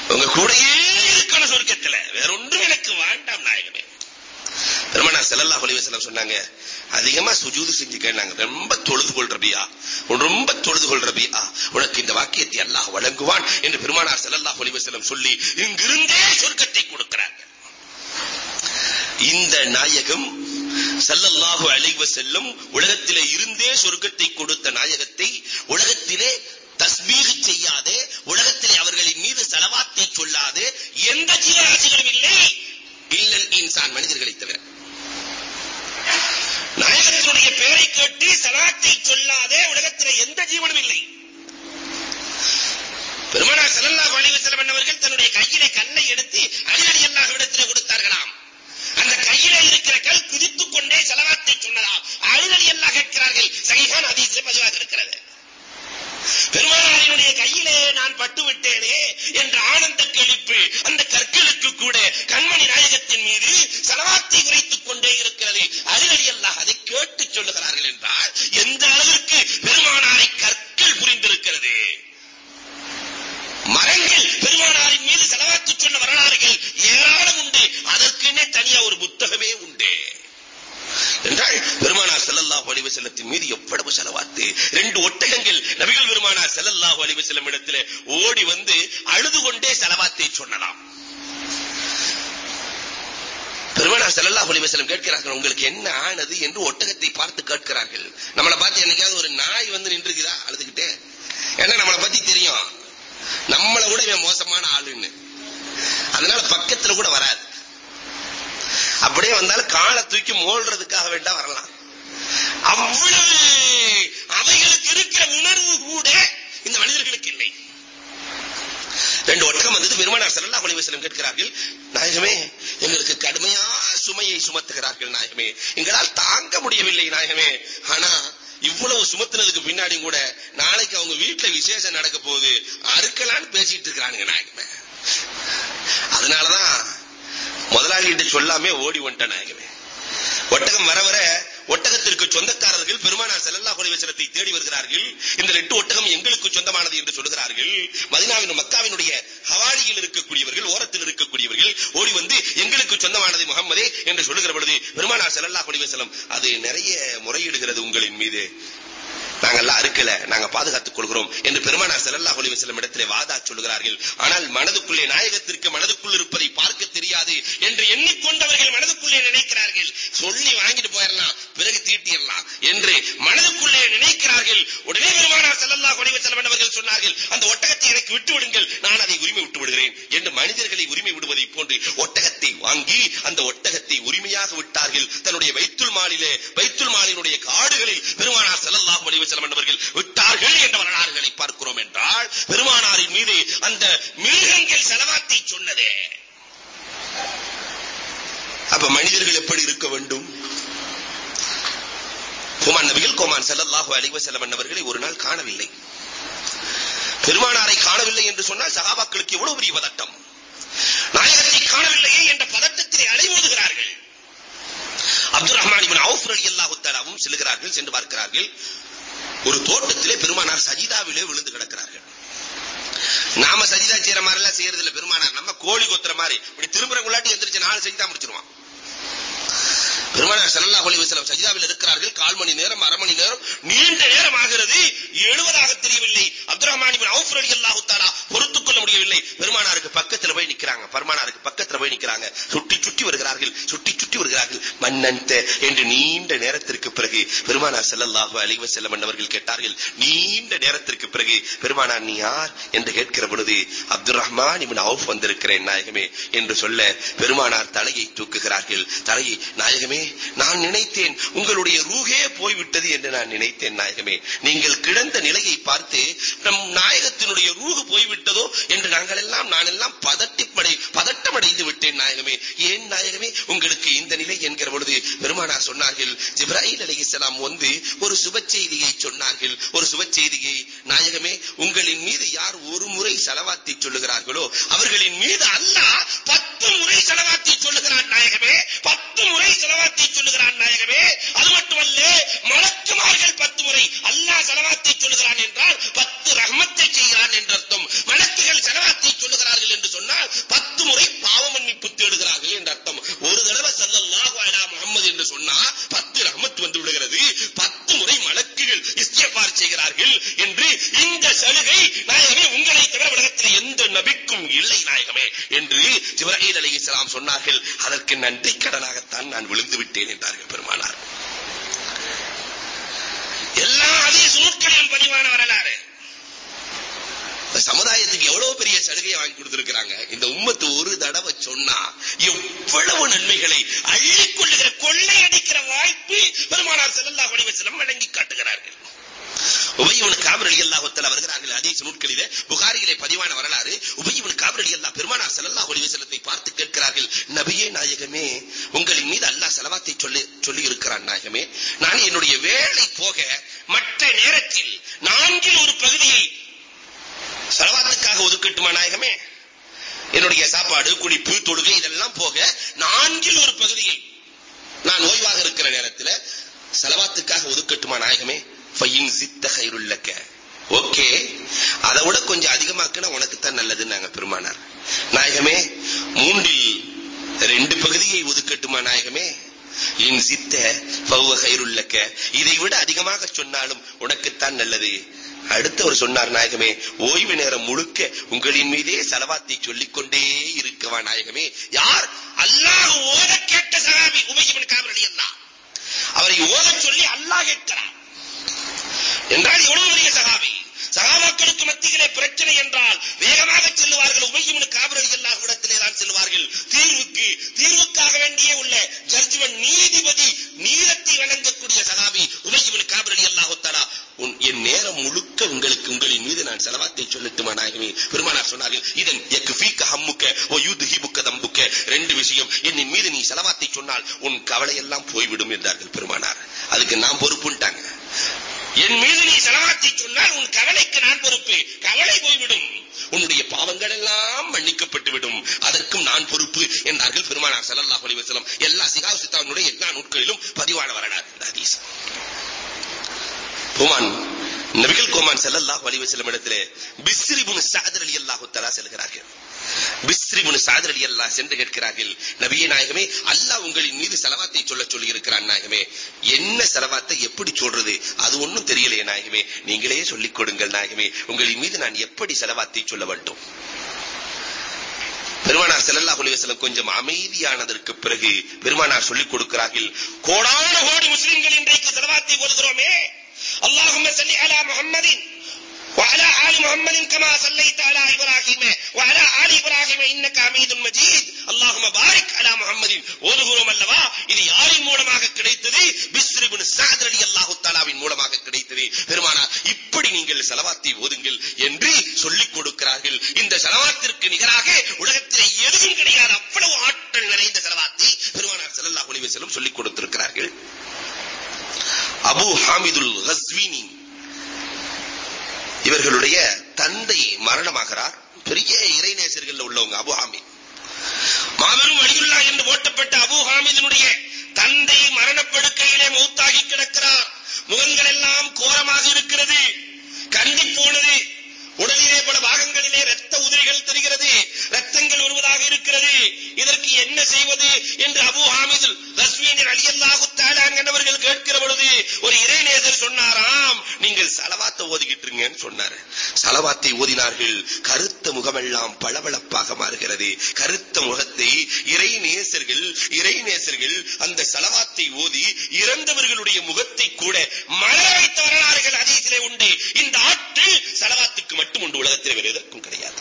உங்க கூடயே இருக்கணும் சொர்க்கத்துல. வேறொன்றும் எனக்கு வேண்டாம் நாயகமே. பெருமனா செல்லல்லா அலைஹி சொன்னாங்க அதிகமா சுஜூது செஞ்சு கேட்டாங்க ரொம்ப தொழுது கொள் ரபியா. ரொம்ப தொழுது கொள் ரபியா. உனக்கு இந்த வாக்கியத்தை அல்லாஹ் வழங்குவான் என்று பெருமானார் ஸல்லல்லாஹு அலைஹி வஸல்லம் சொல்லி இங்கிருந்தே சொர்க்கத்தை கொடுக்கிறாங்க இந்த நாயகம் ஸல்லல்லாஹு அலைஹி செல்லும் உலகத்திலே இருந்தே சொர்க்கத்தை கொடுத்த நாயகத்தை உலகத்திலே தஸ்மீக செய்யாதே உலகத்திலே அவர்களின் மீது செலவாத்தை சொல்லாதே எந்த ஜீவராசிகளும் இல்லை. இல்லல் இன்சான் மனிதர்களை தவிர. நாயகத்தினுடைய பெயரை கேட்டு சலாத்தை சொல்லாதே உலகத்தில் எந்த ஜீவனும் இல்லை. பெருமானார் ஸல்லல்லாஹு அலைஹி வஸல்லம் தன்னுடைய கையிலே கல்லை எடுத்து அலி ரலியல்லாஹு இடத்திலே கொடுத்தார்களாம் அந்த கையிலே இருக்கிற கல் குதித்துக் கொண்டே சலவாத்தை சொன்னதாம் அலி ரலியல்லாஹு கேட்கிறார்கள் சஹீஹான ஹதீஸில் பதிவாக இருக்கிறது பெருமானாரினுடைய கையிலே நான் பட்டு விட்டேனே என்ற ஆனந்த கழிப்பு அந்த கற்களுக்கு கூட கண்மணி நாயகத்தின் மீது சலவாத்தை உரைத்துக் கொண்டே இருக்கிறது அருளி அல்லாஹ் அதை கேட்டு சொல்லுகிறார்கள் என்றால் எந்த அளவிற்கு பெருமானாரை கற்கள் புரிந்திருக்கிறது மரங்கள் பெருமானாரின் மீது செலவாத்து சொன்ன வரலாறுகள் ஏராளம் உண்டு அதற்குன்னே தனியா ஒரு புத்தகமே உண்டு என்றால் பெருமானார் ஸல்லல்லாஹு அலைஹி வஸல்லத்தின் மீது எவ்வளவு செலவாத்து ரெண்டு ஒட்டகங்கள் நபிகள் பெருமானார் ஸல்லல்லாஹு அலைஹி வஸல்லம் இடத்திலே ஓடி வந்து அழுது கொண்டே செலவாத்தை சொன்னலாம் பெருமானார் ஸல்லல்லாஹு ஸல்லல்லாஹு அலைஹி வஸல்லம் கேட்கிறார்கள் உங்களுக்கு என்ன ஆனது என்று ஒட்டகத்தை பார்த்து கேட்கிறார்கள் நம்மளை பார்த்து என்னைக்காவது ஒரு நாய் வந்து நின்றுக்குதா அழுதுகிட்டே ஏன்னா நம்மளை பத்தி தெரியும் நம்மளை விட இவன் மோசமான ஆளுன்னு அதனால பக்கத்துல கூட வராது அப்படியே வந்தாலும் காலை தூக்கி மோல்றதுக்காக வேண்டா வரலாம் அவ்வளவு அவைகளுக்கு இருக்கிற உணர்வு கூட இந்த மனிதர்களுக்கு இல்லை ரெண்டு ஒட்டகம் வந்தது பெருமானார் ஸல்லல்லாஹு அலைஹி வஸல்லம் கேட்கிறார்கள் நாயகமே எங்களுக்கு கடுமையா சுமையை சுமத்துகிறார்கள் நாயகமே எங்களால் தாங்க முடியவில்லை நாயகமே ஆனா இவ்வளவு சுமத்துனதுக்கு பின்னாடி கூட நாளைக்கு அவங்க வீட்டுல விசேஷம் நடக்க போகுது அறுக்கலான்னு பேசிட்டு இருக்கிறானுங்க நாயகமே அதனாலதான் முதலாளிகிட்ட சொல்லாமே ஓடி வந்துட்டேன் நாயகமே ஒட்டகம் வர வர ஒட்டகத்திற்கு சொந்தக்காரர்கள் பெருமானார் ஸல்லல்லாஹு அலைஹி வஸல்லத்தை தேடி வருகிறார்கள். இந்த ரெட்டு ஒட்டகம் எங்களுக்கு சொந்தமானது என்று சொல்லுகிறார்கள். மதினாவின் மக்காவினுடைய ஹவாலியில் இருக்கக்கூடியவர்கள் ஓரத்தில் இருக்கக்கூடியவர்கள் ஓடி வந்து எங்களுக்கு சொந்தமானது முகம்மதே என்று சொல்லுகிற பொழுது பெருமானார் செல்லல்லா அலைஹி அது நிறைய முறையிடுகிறது உங்களின் மீது. நாங்கெல்லாம் அறுக்கல நாங்க பாதுகாத்துக் கொள்கிறோம் என்று பெருமானார் செல்லல்லா ஒளிவு செல்லும் இடத்திலே வாதா சொல்லுகிறார்கள். ஆனால் மனதுக்குள்ளே நாயகத்திற்கு மனதுக்குள் இருப்பதை பார்க்க தெரியாது என்று எண்ணிக்கொண்ட மனதுக்குள்ளே நினைக்கிறார்கள் சொல்லி வாங்கிட்டு போயிடலாம் பிறகு தீட்டிடலாம் என்று மனதுக்குள்ளே நினைக்கிறார்கள் உடனே பெருமானார் ஸல்லல்லாஹு அலைஹி வஸல்லம் அவர்கள் சொன்னார்கள் அந்த ஒட்டகத்தை எனக்கு விட்டு விடுங்கள் நான் அதை உரிமை விட்டு விடுகிறேன் என்று மனிதர்களை உரிமை விடுவதை போன்று ஒட்டகத்தை வாங்கி அந்த ஒட்டகத்தை உரிமையாக விட்டார்கள் தன்னுடைய வைத்துல் மாலிலே வைத்துல் மாலினுடைய காடுகளில் பெருமானார் ஸல்லல்லாஹு அலைஹி வஸல்லம் என்பவர்கள் விட்டார்கள் என்ற வரலாறுகளை பார்க்கிறோம் என்றால் பெருமானாரின் மீது அந்த மிருகங்கள் செலவாத்தை சொன்னதே அப்ப மனிதர்கள் எப்படி இருக்க வேண்டும் குமான் நபிகள் கோமான் ஸல்லல்லாஹு அலைஹி வஸல்லம் என்பவர்களை ஒரு நாள் காணவில்லை பெருமானாரை காணவில்லை என்று சொன்னால் சகாபாக்களுக்கு எவ்வளவு பெரிய பதட்டம் நாயகத்தை காணவில்லையே என்ற பதட்டத்திலே அலைமோதுகிறார்கள் அப்துல் ரஹ்மான் இப்னு அவுஃப் ரலியல்லாஹு தஆலாவும் செல்கிறார்கள் சென்று பார்க்கிறார்கள் ஒரு தோட்டத்திலே பெருமானார் சஜிதாவிலே விழுந்து கிடக்கிறார்கள் நாம சஜிதா செய்யற மாதிரி எல்லாம் செய்யறது இல்ல பெருமானார் நம்ம கோழி கொத்துற மாதிரி இப்படி திரும்புறங்குள்ளாட்டி எந்திரிச்சு நாலு சஜிதா முடிச்சிருவான் பெருமானார் ஸல்லல்லாஹு அலைஹி வஸல்லம் சஜிதாவில் இருக்கிறார்கள் கால் மணி நேரம் அரை மணி நேரம் நீண்ட நேரம் ஆகிறது எழுவதாக தெரியவில்லை அப்துல் ரஹ்மான் இப்னு அவுஃப் ரலியல்லாஹு தஆலா பொறுத்துக் கொள்ள முடியவில்லை பெருமானாருக்கு பக்கத்துல போய் நிக்கிறாங்க பெருமானாருக்கு பக்கத்துல போய் நிக்கிறாங்க. மன்னன்த என்று நீண்ட நேரத்திற்கு பிறகு பெருமானார் ஸல்லல்லாஹு அலைஹி வஸல்லம் அவர்கள் கேட்டார்கள். நீண்ட நேரத்திற்கு பிறகு பெருமானார் நீ யார்? என்று கேட்கிற பொழுது அப்துல் ரஹ்மான் இவன் அவுஃப் வந்திருக்கிறேன் நாயகமே என்று சொல்ல பெருமானார் தலையை தூக்குகிறார்கள். தலையை நாயகமே நான் நினைத்தேன் உங்களுடைய ரூகே போய்விட்டது என்று நான் நினைத்தேன் நாயகமே. நீங்கள் கிடந்த நிலையை பார்த்து நம் நாயகத்தினுடைய ரூகு போய்விட்டதோ என்று நாங்கள் எல்லாம் நான் எல்லாம் பதட்டிப்படை பதட்டமடைந்து விட்டேன் நாயகமே. ஏன் நாயகமே? உங்களுக்கு இந்த நிலை என்கிற பொழுது பெருமானார் சொன்னார்கள் ஜிப்ராயில் அலைஹிஸ்ஸலாம் வந்து ஒரு சுப செய்தியை சொன்னார்கள். ஒரு சுப செய்தியை நாயகமே உங்களின் மீது யார் ஒரு முறை செலவாத்தி சொல்லுகிறார்களோ அவர்களின் மீது அல்லாஹ் பத்து முறை செலவாத்தி சொல்லுகிறான் நாயகமே. பத்து முறை செலவாத்தி சொல்லுகிறான் நாயகமே. அது மட்டுமல்ல மலக்குமார்கள் பத்து முறை அல்லாஹ் செலவாத்தி சொல்லுகிறான் என்றால் பத்து ரஹமத்தை செய்கிறான் என்ற அர்த்தம். மலக்குகள் செலவாத்தி சொல்லுகிறார்கள் என்று சொன்னால் பத்து முறை பாவ மன்னிப்பு தேடுகிறார்கள் என்ற அர்த்தம். ஒரு தடவை ஸல்லல்லாஹு அலா முஹம்மது என்று சொன்னா பத்து ரஹமத் வந்து விடுகிறது. பத்து முறை மலக்குகள் இஸ்திக்பார் செய்கிறார்கள் என்று இந்த சலுகை நாயகமே உங்களை தவிர உலகத்தில் எந்த நபிக்கும் இல்லை நாயகமே என்று ஜிப்ராயில் அலைஹிஸ்ஸலாம் சொன்னார்கள். அதற்கு நன்றி கடனாகத்தான் நான் விழுந்து விட்டேன் என்றார்கள் பெருமானார். எல்லா அதே சுருட்களிலும் பதிவான வரலாறு. சமுதாயத்துக்கு எவ்வளவு பெரிய சலுகையை வாங்கி கொடுத்திருக்கிறாங்க? இந்த உம்மத்து ஒரு தடவை சொன்னா எவ்வளவு நன்மைகளை அள்ளிக் கொள்ளுகிற வாய்ப்பு பெருமானார் ஸல்லல்லாஹு அலைஹி வஸல்லம் வழங்கி காட்டுகிறார்கள் உபய்யவன் காபர் ரலியல்லாஹு தஆலா வருகிறார்கள் ஹதீஸ் நூட்களிலே புகாரியிலே பதிவான வரலாறு உபய்யவன் காபர் ரலியல்லாஹு பெருமானார் ஸல்லல்லாஹு அலைஹி வஸல்லத்தை பார்த்து கேட்கிறார்கள் நபியே நாயகமே உங்களின் மீது அல்லாஹ் ஸலவாத்தை சொல்லி சொல்லி இருக்கிறான் நாயகமே நான் என்னுடைய வேலை போக மற்ற நேரத்தில் நான்கில் ஒரு பகுதியை செலவாத்துக்காக ஒதுக்கட்டுமா நாயகமே என்னுடைய சாப்பாடு குளிப்பு தொழுகை இதெல்லாம் போக நான்கில் ஒரு பகுதியை நான் ஓய்வாக இருக்கிற நேரத்தில் செலவாத்துக்காக ஒதுக்கட்டுமா நாயகமே ஃபைன் சித்த கைருள்ளக்க ஓகே அதை விட கொஞ்சம் அதிகமாக்குனா உனக்கு தான் நல்லதுன்னு நாங்க பெருமானார் நாயகமே மூன்றில் ரெண்டு பகுதியை ஒதுக்கட்டுமா நாயகமே இன் சித்த ஃபவ்வ கைருள்ளக்க இதை விட அதிகமாக சொன்னாலும் உனக்குத்தான் நல்லது அடுத்து அவர் சொன்னார் ஓய்வு நேரம் முழுக்க உங்களின் மீதே செலவாத்தை சொல்லிக்கொண்டே நாயகமே யார் அல்லாஹ் ஓத கேட்ட சகாபி உபயிபின் காவலி அல்லாஹ் அவரை ஓதச் சொல்லி அல்லாஹ் கேட்கிறார் என்றால் எவ்வளவு பெரிய சகாபி சகாபாக்களுக்கு மத்தியிலே பிரச்சனை என்றால் வேகமாக செல்லுவார்கள் உபயிபின் காவலி அல்லாஹ் இடத்திலே தான் செல்வார்கள் தீர்வுக்கு தீர்வுக்காக வேண்டியே உள்ள ஜட்ஜ்மெண்ட் நீதிபதி நீதத்தை வழங்கக்கூடிய சகாபி உபயிபின் காவலி அல்லாஹ் தஆலா உன் என் நேரம் முழுக்க உங்களுக்கு உங்களின் மீது நான் செலவாத்தை சொல்லட்டுமா நாயகமே பெருமானார் சொன்னார்கள் இதன் யக்ஃபீக ஹம்முக்க வ யுத்ஹிபுக்க தம்புக்க ரெண்டு விஷயம் என்னின் மீது நீ செலவாத்தை சொன்னால் உன் கவலை எல்லாம் போய்விடும் என்றார்கள் பெருமானார் அதுக்கு நான் பொறுப்புன்ட்டாங்க என் மீது நீ செலவாத்தை சொன்னால் உன் கவலைக்கு நான் பொறுப்பு கவலை போய்விடும் உன்னுடைய பாவங்கள் எல்லாம் மன்னிக்கப்பட்டு விடும் அதற்கும் நான் பொறுப்பு என்றார்கள் பெருமானார் ஸல்லல்லாஹு அலைஹி வஸல்லம். எல்லா சிகா சித்தாவினுடைய எல்லா நூட்களிலும் பதிவான வரலாறு. ஹதீஸ். கோமான் நபிகள் கோமான் ஸல்லல்லாஹு அலைஹி வஸல்லம் இடத்திலே பிஸ்ரி இப்னு சஅத் ரலியல்லாஹு தஆலா செல்கிறார்கள். பிஸ்ரி இப்னு சஅத் ரலியல்லாஹு சென்று கேட்கிறார்கள் நபியே நாயகமே அல்லாஹ் உங்களின் மீது செலவாத்தை சொல்ல சொல்லி இருக்கிறான் நாயகமே. என்ன செலவாத்தை எப்படி சொல்றது? அது ஒண்ணும் தெரியலையே நாயகமே. நீங்களே சொல்லிக் கொடுங்கள் நாயகமே. உங்களின் மீது நான் எப்படி செலவாத்தை சொல்ல வேண்டும்? பெருமானார் ஸல்லல்லாஹு அலைஹி வஸல்லம் கொஞ்சம் அமைதியானதற்கு பிறகு பெருமானார் சொல்லிக் கொடுக்கிறார்கள் கோடான கோடி முஸ்லிம்கள் இன்றைக்கு செலவாத்தை ஓதுகிறோமே اللهم صل على محمد وعلى آل محمد كما صليت على إبراهيم وعلى آل إبراهيم إنك حميد مجيد اللهم بارك على محمد ஓதுகிறோம் அல்லவா இது யாரின் மூலமாக கிடைத்தது பிஸ்ர் இப்னு சஅத் ரலியல்லாஹு தஆலாவின் மூலமாக கிடைத்தது பெருமானார் இப்படி நீங்கள் செலவாத்தை ஓதுங்கள் என்று சொல்லிக் கொடுக்கிறார்கள் இந்த செலவாத்திற்கு இவர்களுடைய தந்தை மரணமாகிறார். பெரிய இறைநேசர்கள் உள்ளவங்க அபு ஹாமித் மாபெரும் வழியுள்ளா என்று ஓட்டப்பட்ட அபு ஹாமிதினுடைய தந்தை மரணப்படுக்கையிலே மௌத்தாகி கிடக்கிறார். முகங்கள் எல்லாம் கோரமாக இருக்கிறது. கண்டி போனது. உடலிலே பல பாகங்களிலே ரத்த உதிரிகள் தெரிகிறது. ரத்தங்கள் வருவதாக இருக்கிறது. இதற்கு என்ன செய்வது என்று அபு ஹாமிது ரஸ்வீன் அலியல்லாஹு தஆலா என்பவர்கள் கேட்கிற பொழுது ஒரு இறைநேசர் சொன்னாராம் நீங்கள் சலவாத்தை ஓதிக்கிட்டுருங்கன்னு சொன்னார். சலவாத்தை ஓதினார்கள் கருத்த முகமெல்லாம் பளபளப்பாக மாறுகிறது. கருத்த முகத்தை இறைநேசர்கள் இறைநேசர்கள் அந்த சலவாத்தை ஓதி இறந்தவர்களுடைய முகத்தை கூட மலர வைத்த வரலாறுகள் அதீசிலே உண்டு இந்த ஆற்றல் சலவாத்துக்கு மட்டும் உண்டு உலகத்தில் வேறு எதற்கும் கிடையாது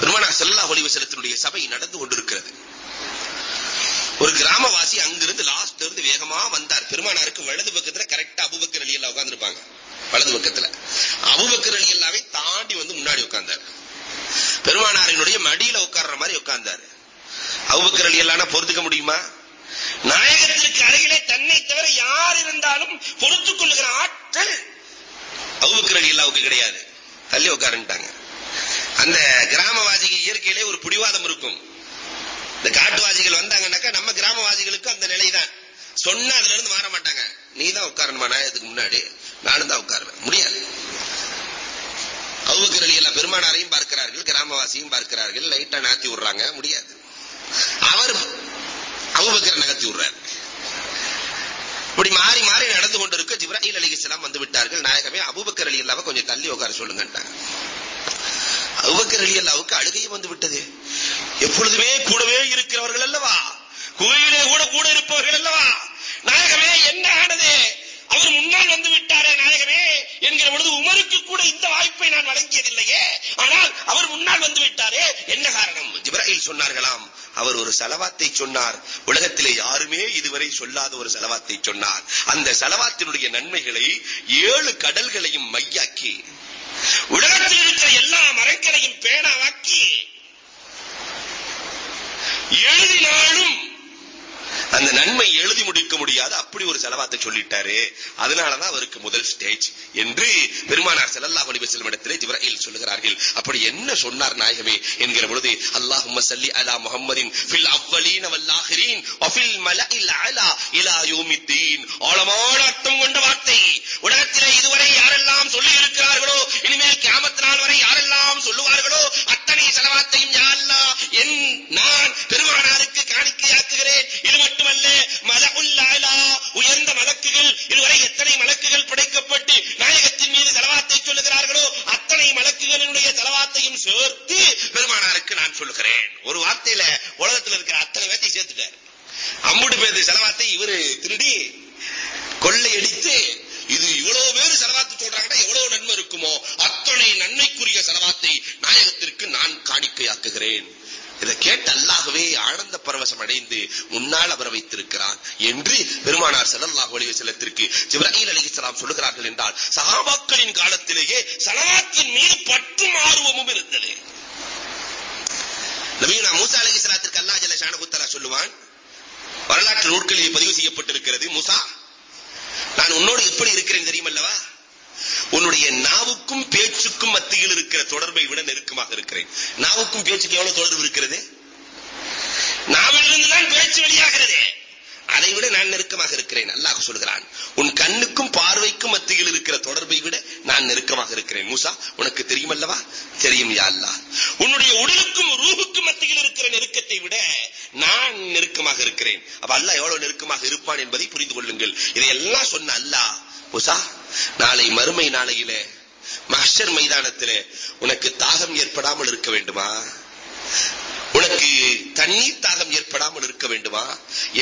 பெருமானா ஸல்லல்லாஹு அலைஹி வஸல்லத்தினுடைய சபை நடந்து கொண்டிருக்கிறது ஒரு கிராமவாசி அங்கிருந்து லாஸ்ட்ல இருந்து வேகமா வந்தார் பெருமானாருக்கு வலது பக்கத்துல கரெக்டா அபூபக்கர் அலி எல்லாம் உட்கார்ந்திருப்பாங்க வலது பக்கத்துல அபூபக்கர் அலி எல்லாமே தாண்டி வந்து முன்னாடி உட்கார்ந்தார் பெருமானாரினுடைய மடியில உட்கார்ற மாதிரி உட்கார்ந்தாரு அபூபக்கர் அலி எல்லாம் பொறுத்துக்க முடியுமா நாயகத்திற்கு அருகிலே தன்னை தவிர யார் இருந்தாலும் பொறுத்துக் கொள்ளுகிற ஆற்றல் அபூபக்கர் அலி அல்லாவுக்கு கிடையாது தள்ளி உட்காருன்ட்டாங்க அந்த கிராமவாசிக்கு இயற்கையிலே ஒரு பிடிவாதம் இருக்கும் இந்த காட்டுவாசிகள் வந்தாங்கன்னாக்கா நம்ம கிராமவாசிகளுக்கு அந்த நிலைதான் சொன்னா அதுல இருந்து மாற மாட்டாங்க நீ தான் உட்காரணுமா நாயத்துக்கு முன்னாடி நானும் தான் உட்காருவேன் முடியாது அவுபக்கர் அலி எல்லாம் பெருமானாரையும் பார்க்கிறார்கள் கிராமவாசியும் பார்க்கிறார்கள் லைட்டா நாத்தி விடுறாங்க முடியாது அவர் அபுபக்கர் நகர்த்தி விடுறார் இப்படி மாறி மாறி நடந்து கொண்டிருக்க ஜிப்ராஹில் அலிஹிஸ்ஸலாம் வந்து விட்டார்கள் நாயகமே அபூபக்கர் அலி அல்லாவை கொஞ்சம் தள்ளி உட்கார சொல்லுங்கன்ட்டாங்க அபூபக்கர் அலி அல்லாவுக்கு அழுகையும் வந்து விட்டது எப்பொழுதுமே கூடவே இருக்கிறவர்கள் அல்லவா குகையிலே கூட கூட இருப்பவர்கள் அல்லவா நாயகமே என்ன ஆனது அவர் முன்னால் வந்து விட்டாரே நாயகமே என்கிற பொழுது உமருக்கு கூட இந்த வாய்ப்பை நான் வழங்கியதில்லையே. ஆனால் அவர் முன்னால் வந்து விட்டாரே. என்ன காரணம்? ஜிப்ராஹில் சொன்னார்களாம். அவர் ஒரு செலவாத்தை சொன்னார். உலகத்திலே யாருமே இதுவரை சொல்லாத ஒரு செலவாத்தை சொன்னார். அந்த செலவாத்தினுடைய நன்மைகளை ஏழு கடல்களையும் மையாக்கி உலகத்தில் இருக்கிற எல்லா மரங்களையும் பேனாவாக்கி எழுதினாலும் அந்த நன்மை எழுதி முடிக்க முடியாது. அப்படி ஒரு செலவாத்தை சொல்லிட்டாரு. அதனாலதான் அவருக்கு முதல் ஸ்டேஜ் என்று பெருமானார் ஸல்லல்லாஹு அலைஹி வஸல்லம் இடத்திலே ஜிப்ராயில் சொல்லுகிறார்கள். அப்படி என்ன சொன்னார் நாயகமே என்கிற பொழுது அல்லாஹும்ம சல்லி அலா முஹம்மதின் ஃபில் அவ்வலீன வல்லாஹிரீன் ஆகிரீன் வஃபில் மலஇல் அலா இலா யோமித்தீன். ஆழமான அர்த்தம் கொண்ட வார்த்தை. உலகத்திலே இதுவரை யாரெல்லாம் சொல்லி இருக்கிறார்களோ இனிமேல் கியாமத் நாள் வரை யாரெல்லாம் சொல்லுவார்களோ அத்தனை செலவாத்தையும் யா அல்லாஹ் என் நான் பெருமானாருக்கு காணிக்கையாக்குகிறேன். இது மட்டும் மட்டுமல்ல மலகுல்லாலா உயர்ந்த மலக்குகள் இதுவரை எத்தனை மலக்குகள் படைக்கப்பட்டு நாயகத்தின் மீது செலவாத்தை சொல்லுகிறார்களோ அத்தனை மலக்குகளினுடைய செலவாத்தையும் சேர்த்து பெருமானாருக்கு நான் சொல்லுகிறேன். ஒரு வார்த்தையில உலகத்தில் இருக்கிற அத்தனை பேர்த்தையும் சேர்த்துட்டார். அம்முட்டு பேர் செலவாத்தை இவரு திருடி கொள்ளையடித்து இது இவ்வளவு பேர் செலவாத்து சொல்றாங்கன்னா எவ்வளவு நன்மை இருக்குமோ அத்தனை நன்மைக்குரிய செலவாத்தை நாயகத்திற்கு நான் காணிக்கையாக்குகிறேன். இதை கேட்டு அல்லாகவே ஆனந்த பரவசம் அடைந்து முன்னால் அவர் வைத்திருக்கிறான் என்று பெருமானார் ஸல்லல்லாஹு அலைஹி ஜிப்ராஹிம் அலி இஸ்லாம் சொல்லுகிறார்கள் என்றால் சகாபாக்களின் காலத்திலேயே சலவாத்தின் மீது பற்றும் ஆர்வமும் இருந்தது. நபீனா மூசா அலி இஸ்லாத்திற்கு அல்லா ஜல ஷானகுத்தரா சொல்லுவான் வரலாற்று நூல்களில் பதிவு செய்யப்பட்டிருக்கிறது மூசா நான் உன்னோடு எப்படி இருக்கிறேன் தெரியுமல்ல? தொடர்பை விட நெருக்கமாக இருக்கிறேன். நாவுக்கும் பேச்சுக்கு எவ்வளவு தொடர்பு இருக்கிறது? நாவிலிருந்து தான் பேச்சு வெளியாகிறது. அதை விட நான் நெருக்கமாக இருக்கிறேன் அல்லாஹ் சொல்கிறான். உன் கண்ணுக்கும் பார்வைக்கும் மத்தியில் இருக்கிற தொடர்பை விட நான் நெருக்கமாக இருக்கிறேன். மூசா உனக்கு தெரியுமல்லவா? தெரியும் யா அல்லாஹ். உன்னுடைய உடலுக்கும் ரூஹுக்கும் மத்தியில் இருக்கிற நெருக்கத்தை விட நான் நெருக்கமாக இருக்கிறேன். அப்ப அல்லாஹ் எவ்வளவு நெருக்கமாக இருப்பான் என்பதை புரிந்து கொள்ளுங்கள். இதையெல்லாம் சொன்ன அல்லாஹ் மூசா நாளை மறுமை நாளையிலே மஹர் மைதானத்திலே உனக்கு தாகம் ஏற்படாமல் இருக்க வேண்டுமா? உனக்கு தண்ணீர் தாகம் ஏற்படாமல் இருக்க வேண்டுமா?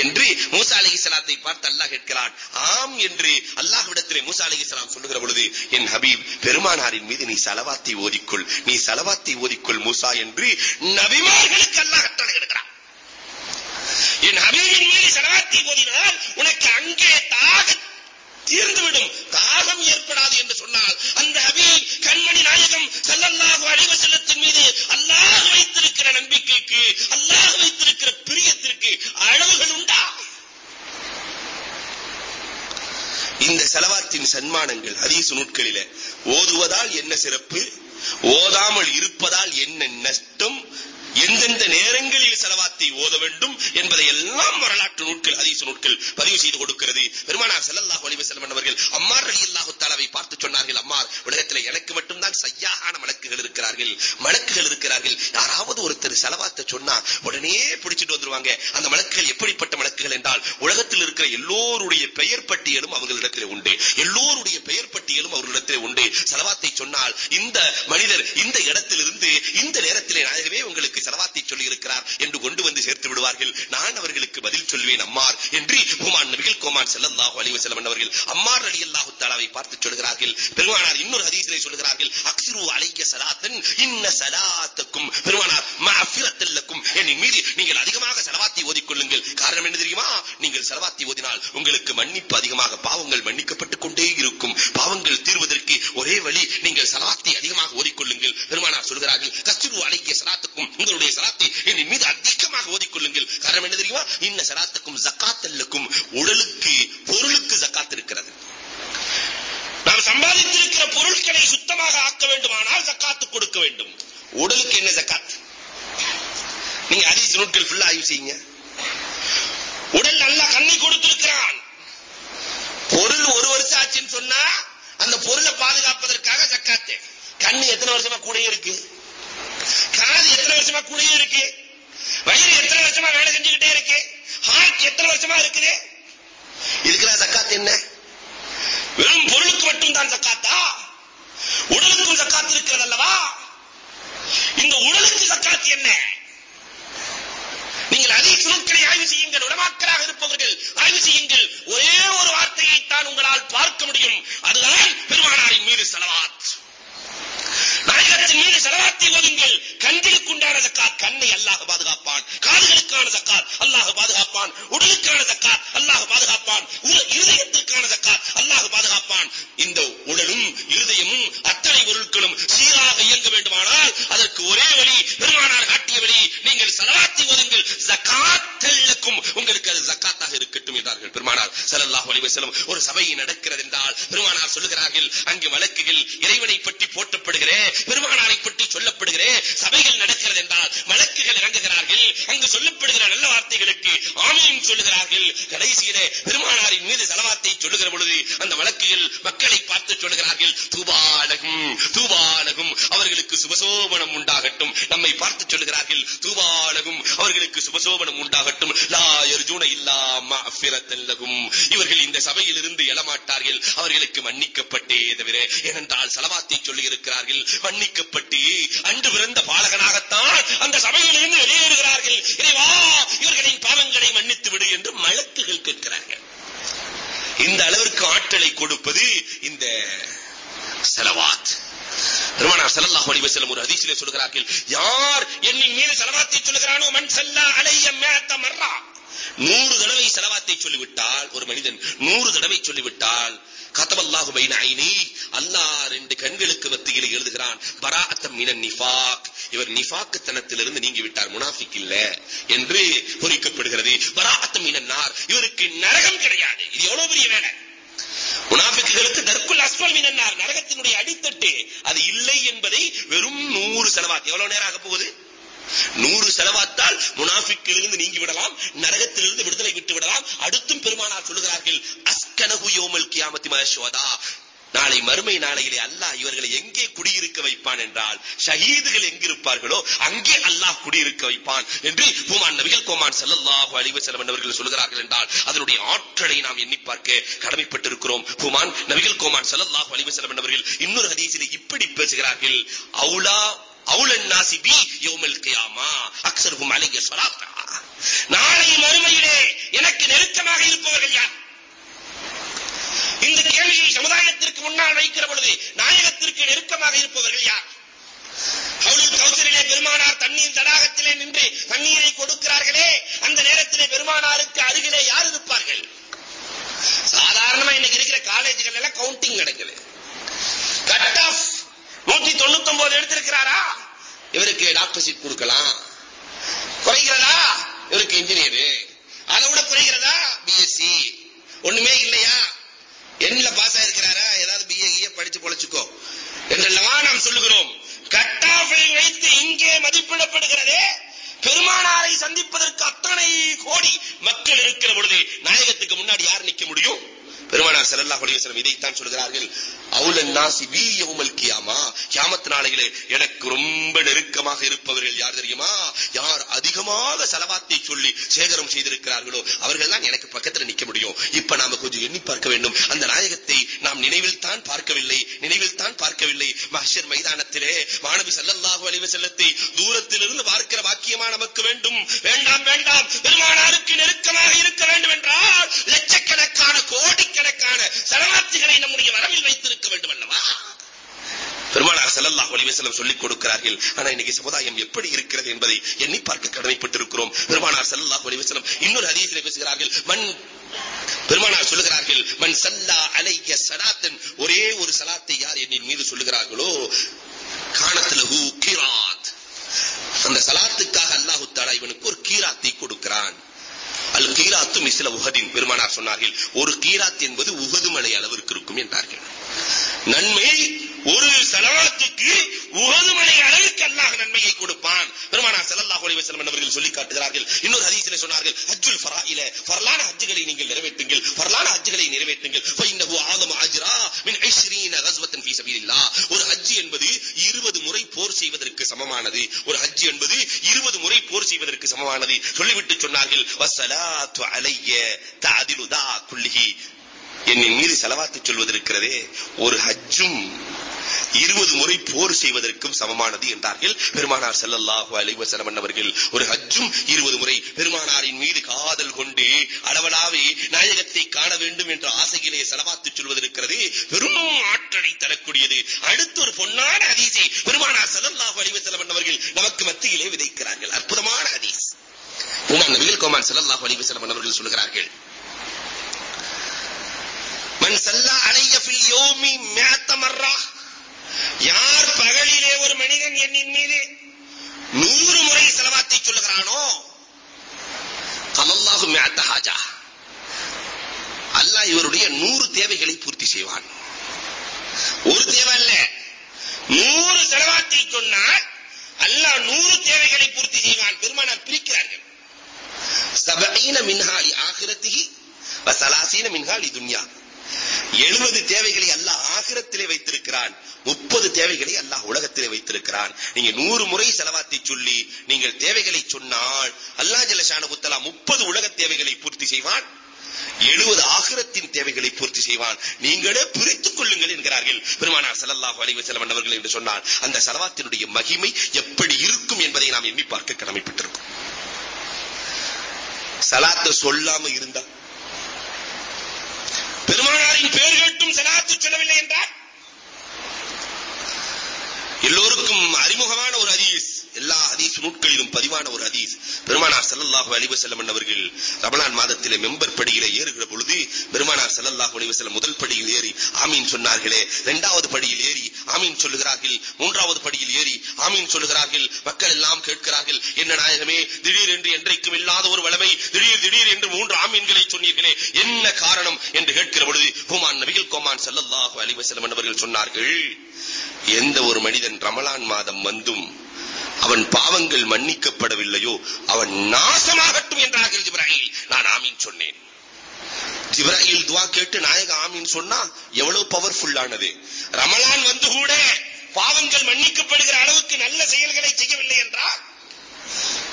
என்று மூசா அலைஹிஸ்ஸலாத்தை பார்த்து அல்லாஹ் கேட்கிறான். ஆம் என்று அல்லாஹ்விடத்திலே மூசா அலைஹிஸ்ஸலாம் சொல்லுகிற பொழுது என் ஹபீப் பெருமானாரின் மீது நீ சலவாத்தை ஓதிக்கொள். நீ சலவாத்தை ஓதிக்கொள் மூசா என்று நபிமார்களுக்கு அல்லாஹ் கட்டளை எடுக்கிறான் என் ஹபீபின் மீது சலவாத்தை ஓதினால் உனக்கு அங்கே தாகத்தை தீர்ந்துவிடும். தாகம் ஏற்படாது என்று சொன்னால் அந்த ஹபீப் கண்மணி நாயகம் ஸல்லல்லாஹு அலைஹி வஸல்லத்தின் மீது அல்லாஹ் வைத்திருக்கிற நம்பிக்கைக்கு அல்லாஹ் வைத்திருக்கிற பிரியத்திற்கு அளவுகள் உண்டா? இந்த செலவாத்தின் சன்மானங்கள் ஹதீஸ் நூட்களில ஓதுவதால் என்ன சிறப்பு? ஓதாமல் இருப்பதால் என்ன நஷ்டம்? எந்தெந்த நேரங்களில் செலவாத்தை ஓத வேண்டும் என்பதை எல்லாம் வரலாற்று நூட்கள் ஹதீஸ் நூட்கள் பதிவு செய்து கொடுக்கிறது. பெருமானார் பண்ணவர்கள். அம்மார் அலி அல்லாஹு தாலாவை பார்த்து சொன்னார்கள் அம்மார் உலகத்தில் எனக்கு மட்டும்தான் சையாகான மலக்குகள் இருக்கிறார்கள். மலக்குகள் இருக்கிறார்கள். யாராவது ஒருத்தர் செலவாத்த சொன்னா உடனே பிடிச்சிட்டு வந்துருவாங்க. அந்த சொல்லுகிறானோ மண் மன் ஸல்லா அலைய மிஅத்த மர்ரா. நூறு தடவை செலவாத்தை சொல்லிவிட்டால் ஒரு மனிதன் நூறு தடவை சொல்லிவிட்டால் கதவல்லாஹு பைன ஐனி அல்லாஹ் ரெண்டு கண்களுக்கு மத்தியில் எழுதுகிறான் பராஅத்தம் மினன் நிஃபாக். இவர் நிஃபாக்குத்தனத்திலிருந்து நீங்கி விட்டார் முனாஃபிக் இல்ல என்று பொறிக்கப்படுகிறது பராஅத்தம் மினன் நார். இவருக்கு நரகம் கிடையாது. இது எவ்வளவு பெரிய வேலை? முனாஃபிக்குகளுக்கு தற்குள் அஸ்வல் மினன் நார். நரகத்தினுடைய அடித்தட்டு. அது இல்லை என்பதை வெறும் நூறு செலவாத். எவ்வளவு நேரம் ஆக போகுது? நூறு செலவாத்தால் முனாஃபிக்கிலிருந்து நீங்கி விடலாம் நரகத்திலிருந்து விடுதலை விட்டு விடலாம். அடுத்தும் பெருமானார் சொல்லுகிறார்கள் அஸ்கனகு யோமல் கியாமத்தி மஹ்ஷவதா நாளை மறுமை நாளையிலே அல்லாஹ் இவர்களை எங்கே குடியிருக்க வைப்பான் என்றால் ஷஹீதுகள் எங்கிருப்பார்களோ அங்கே அல்லாஹ் குடியிருக்க வைப்பான் என்று பூமான் நபிகள் கோமான் செல்லல்லாஹு அழிவு செலவன் அவர்கள் சொல்கிறார்கள் என்றால் அதனுடைய ஆற்றலை நாம் எண்ணி பார்க்க கடமைப்பட்டிருக்கிறோம். பூமான் நபிகள் கோமான் செல்லல்லாஹு அழிவு செலவன் அவர்கள் இன்னொரு ஹதீசிலே இப்படி பேசுகிறார்கள் அவுலா அவுலன் நாசி யௌமல் கியாமா அக்ஸருஹும் அலைய ஸலாத்தா. நாளை மறுமையிலே எனக்கு நெருக்கமாக இருப்பவர்கள் யார்? இந்த கேள்வியை சமுதாயத்திற்கு முன்னால் வைக்கிற பொழுது நாயகத்திற்கு நெருக்கமாக இருப்பவர்கள் யார்? ஹவுலுல் கௌசரிலே பெருமானார் தண்ணீர் தடாகத்திலே நின்று தண்ணீரை கொடுக்கிறார்களே அந்த நேரத்திலே பெருமானாருக்கு அருகிலே யார் இருப்பார்கள்? சாதாரணமா இன்னைக்கு இருக்கிற காலேஜுகள் எல்லாம் கவுண்டிங் நடக்குது. கட் ஆஃப் நூத்தி தொண்ணூத்தி ஒன்பது எடுத்திருக்கிறாரா? இவருக்கு டாக்டர் சீட் கொடுக்கலாம். குறைகிறதா? இவருக்கு இன்ஜினியரு அதை விட குறைகிறதா? பிஎஸ்சி ஒண்ணுமே இல்லையா? எண்ணில பாஸ் ஆயிருக்கிறாரா? ஏதாவது பிஏ கிஏ படிச்சு பொழைச்சுக்கோ. என்றெல்லாம் நாம் சொல்லுகிறோம். கட் கட்டாஃபை வைத்து இங்கே மதிப்பிடப்படுகிறதே. பெருமானாரை சந்திப்பதற்கு அத்தனை கோடி மக்கள் இருக்கிற பொழுது நாயகத்துக்கு முன்னாடி யார் நிக்க முடியும்? பெருமானார் செல்லல்லா அலைஹி இதைத்தான் சொல்கிறார்கள். அவுலன் நாசி பி யௌமல் கியாமா. கியாமத் நாளையிலே எனக்கு ரொம்ப நெருக்கமாக இருப்பவர்கள் யார் தெரியுமா? யார் அதிகமாக செலவாத்தை சொல்லி சேகரம் செய்திருக்கிறார்களோ அவர்கள் தான் எனக்கு பக்கத்துல நிக்க முடியும். இப்ப நாம கொஞ்சம் எண்ணி பார்க்க வேண்டும். அந்த நாயகத்தை நாம் நினைவில் தான் பார்க்கவில்லை. நினைவில் தான் பார்க்கவில்லை. மஹ்ஷர் மைதானத்திலே மாணவி ஸல்லல்லாஹு அலைஹி செல்லத்தை தூரத்திலிருந்து பார்க்கிற பாக்கியமா நமக்கு வேண்டும். வேண்டாம் வேண்டாம். பெருமானாருக்கு நெருக்கமாக இருக்க ஸல்லல்லாஹு சொல்லிக் கொடுக்கிறார்கள். ஆனா இன்னைக்கு சமுதாயம் எப்படி இருக்கிறது என்பதை எண்ணி பார்க்க கடமைப்பட்டிருக்கிறோம். பெருமானார் ஸல்லல்லாஹு அலைஹி இன்னொரு ஹதீஸிலே பேசுகிறார்கள் மண் பெருமானார் சொல்லுகிறார்கள் மண் சல்லா அலைய சலாத்தன் ஒரே ஒரு சலாத்தை யார் என்னின் மீது சொல்லுகிறார்களோ? காணத்துலஹு கீராத். அந்த சலாத்துக்காக அல்லாஹு தாலா இவனுக்கு ஒரு கீராத்தை கொடுக்கிறான். அல் கீராத்து மிஸ்ல உஹதின். பெருமானார் சொன்னார்கள் ஒரு கீராத் என்பது உகது மலை அளவு இருக்கும் என்றார்கள் நன்மை ஒரு சலவாத்துக்கு உகது மலை அளவுக்கு அல்லாஹ் நன்மையை கொடுப்பான் பெருமானார் ஸல்லல்லாஹு அலைஹி வஸல்லம் அவர்கள் சொல்லி காட்டுகிறார்கள் இன்னொரு ஹதீஸிலே சொன்னார்கள் ஹஜ்ஜுல் ஃபராயில ஃபர்லான ஹஜ்ஜுகளை நீங்கள் நிறைவேற்றுங்கள் ஃபர்லான ஹஜ்ஜுகளை நிறைவேற்றுங்கள் ஃபஇன்னஹு ஆலமு அஜ்ரா மின் 20 கஸ்வத்தன் ஃபீ சபீலில்லாஹ் ஒரு ஹஜ் என்பது 20 முறை போர் செய்வதற்கு சமமானது. ஒரு ஹஜ் என்பது 20 முறை போர் செய்வதற்கு சமமானது. சொல்லிவிட்டு சொன்னார்கள் வசலாத்து அலைய தஅதிலு குல்லிஹி மீது செலவாத்து சொல்வதற்கிறதே ஒரு ஹஜ்ஜும் இருபது முறை போர் செய்வதற்கும் சமமானது என்றார்கள். பெருமானார் செல்லல்லாஹு அலைஹி வஸல்லம் அவர்கள் ஒரு ஹஜ்ஜும் இருபது முறை பெருமானாரின் மீது காதல் கொண்டு அளவலாவே நாயகத்தை காண வேண்டும் என்ற ஆசையிலே செலவாத்து சொல்வதற்கிறது பெரும் ஆற்றலை தரக்கூடியது. அடுத்து ஒரு பொன்னான ஹதீஸை பெருமானார் செல்லல்லாஹு அலைஹி வஸல்லம் அவர்கள் நமக்கு மத்தியிலே விதைக்கிறார்கள். அற்புதமான ஹதீஸ். உமான் நபிகள் கோமான் செல்லல்லாஹு அலைஹி வஸல்லம் அவர்கள் சொல்கிறார்கள் மன் சல்லா அலைய ஃபில் யௌமி மிஅத்த மர்ரா யார் பகலிலே ஒரு மனிதன் என்னின் மீது நூறு முறை செலவாத்தை சொல்லுகிறானோ? கலல்லாகும் ஹாஜா. அல்லாஹ் இவருடைய நூறு தேவைகளை பூர்த்தி செய்வான். ஒரு தேவை அல்ல. நூறு செலவாத்தை சொன்னால் அல்லாஹ் நூறு தேவைகளை பூர்த்தி செய்வான். பெருமானார் பிரிக்கிறார்கள். சபையின மின்ஹாலி ஆகிரத்திகி வசலாசீன மின்ஹாலி துன்யா. எழுபது தேவைகளை அல்லாஹ் ஆகிரத்திலே வைத்திருக்கிறான். முப்பது தேவைகளை அல்லாஹ் உலகத்திலே வைத்திருக்கிறான். நீங்க நூறு முறை செலவாத்தி சொல்லி நீங்கள் தேவைகளை சொன்னால் அல்லாஹ் ஜலஷானுகுத்தலா முப்பது உலக தேவைகளை பூர்த்தி செய்வான். எழுபது ஆகிரத்தின் தேவைகளை பூர்த்தி செய்வான். நீங்களே பிரித்துக் கொள்ளுங்கள் என்கிறார்கள். பெருமானார் ஸல்லல்லாஹு அலைஹி வஸல்லம் அவர்கள் என்று சொன்னால் அந்த செலவாத்தினுடைய மகிமை எப்படி இருக்கும் என்பதை நாம் எண்ணி பார்க்க கடமைப்பட்டிருக்கும். சலாத்தை சொல்லாம இருந்தால் பெருமானாரின் சொல்லவில்லை என்றால்? எல்லோருக்கும் அறிமுகமான ஒரு ஹதீஸ். எல்லா ஹதீஸ் நூட்களிலும் பதிவான ஒரு ஹதீஸ். பெருமானார் செல்லல்லாஹு அலைஹி வஸல்லம் அவர்கள் ரமலான் மாதத்திலே மெம்பர் படியிலே ஏறுகிற பொழுது பெருமானார் செல்லல்லாஹு அலைஹி வஸல்லம் முதல் படியில் ஏறி ஆமீன் சொன்னார்களே. இரண்டாவது படியில் ஏறி ஆமீன் சொல்லுகிறார்கள். மூன்றாவது படியில் ஏறி ஆமீன் சொல்லுகிறார்கள். மக்கள் எல்லாம் கேட்கிறார்கள் என்ன நாயகமே திடீர் என்று என்றைக்கும் இல்லாத ஒரு வளமை திடீர் திடீர் என்று மூன்று ஆமீன்களை சொன்னீர்களே என்ன காரணம்? என்று கேட்கிற பொழுது ஹுமான் நபிகள் கோமான் செல்லல்லாஹு அலைஹி வஸல்லம் அவர்கள் சொன்னார்கள் எந்த ஒரு மனிதன் ரமலான் மாதம் வந்தும் அவன் பாவங்கள் மன்னிக்கப்படவில்லையோ அவன் நாசமாகட்டும் என்றார்கள் ஜிப்ராஹில் நான் ஆமீன் சொன்னேன். ஜிப்ராஹில் துவா கேட்டு நாயக ஆமீன் சொன்னா எவ்வளவு பவர்ஃபுல்லானது ரமலான் வந்து கூட பாவங்கள் மன்னிக்கப்படுகிற அளவுக்கு நல்ல செயல்களை செய்யவில்லை என்றால்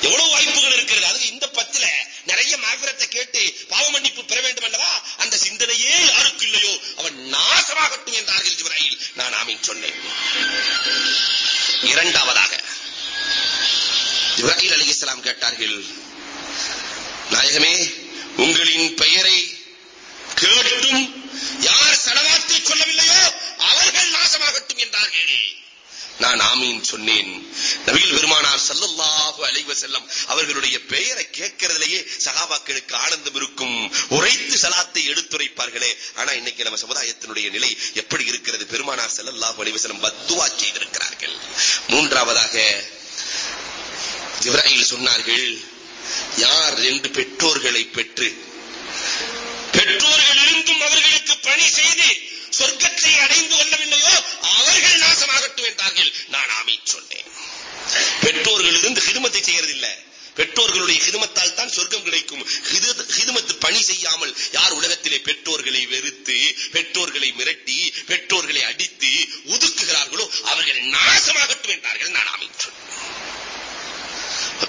எவ்வளவு வாய்ப்புகள் இருக்கிறது. அதுக்கு இந்த பத்துல நிறைய மாபிரத்தை கேட்டு பாவ மன்னிப்பு பெற வேண்டும் அல்லவா? அந்த சிந்தனையே யாருக்கு இல்லையோ அவன் நாசமாகட்டும் என்றார்கள் ஜிப்ராஹில் நான் ஆமீன் சொன்னேன். இரண்டாவதாக ஜிப்ராஹில் இஸ்லாம் கேட்டார்கள் நாயகமே உங்களின் பெயரை கேட்டும் யார் சலவாத்தை சொல்லவில்லையோ அவர்கள் நாசமாகட்டும் என்றார்கள். நான் ஆமீன் சொன்னேன். நபிகள் பெருமானார் சல்லல்லாஹு அலைவ செல்லம் அவர்களுடைய பெயரை கேட்கறதுலேயே சகாபாக்களுக்கு ஆனந்தம் இருக்கும். உரைத்து சலாத்தை எடுத்துரைப்பார்களே. ஆனா இன்னைக்கு நம்ம சமுதாயத்தினுடைய நிலை எப்படி இருக்கிறது? பெருமானார் ஸல்லல்லாஹு அலைவ செல்லம் பத்துவா செய்திருக்கிறார்கள். மூன்றாவதாக ஜிப்ராயில் சொன்னார்கள் யார் ரெண்டு பெற்றோர்களை பெற்று? பெற்றோர்கள் இருந்தும் அவர்களுக்கு பணி செய்து சொர்க்கத்தை அடைந்து கொள்ளவில்லையோ அவர்கள் நாசமாகட்டும் என்றார்கள். நான் ஆமீன் சொன்னேன். பெற்றோர்கள் இருந்து ஹிதுமத்தை செய்யறதில்லை. பெற்றோர்களுடைய ஹிதுமத்தால் தான் சொர்க்கம் கிடைக்கும். ஹிதுமத்து பணி செய்யாமல் யார் உலகத்திலே பெற்றோர்களை வெறுத்து பெற்றோர்களை மிரட்டி பெற்றோர்களை அடித்து ஒதுக்குகிறார்களோ அவர்கள் நாசமாகட்டும் என்றார்கள். நான் ஆமீன் சொன்னேன்.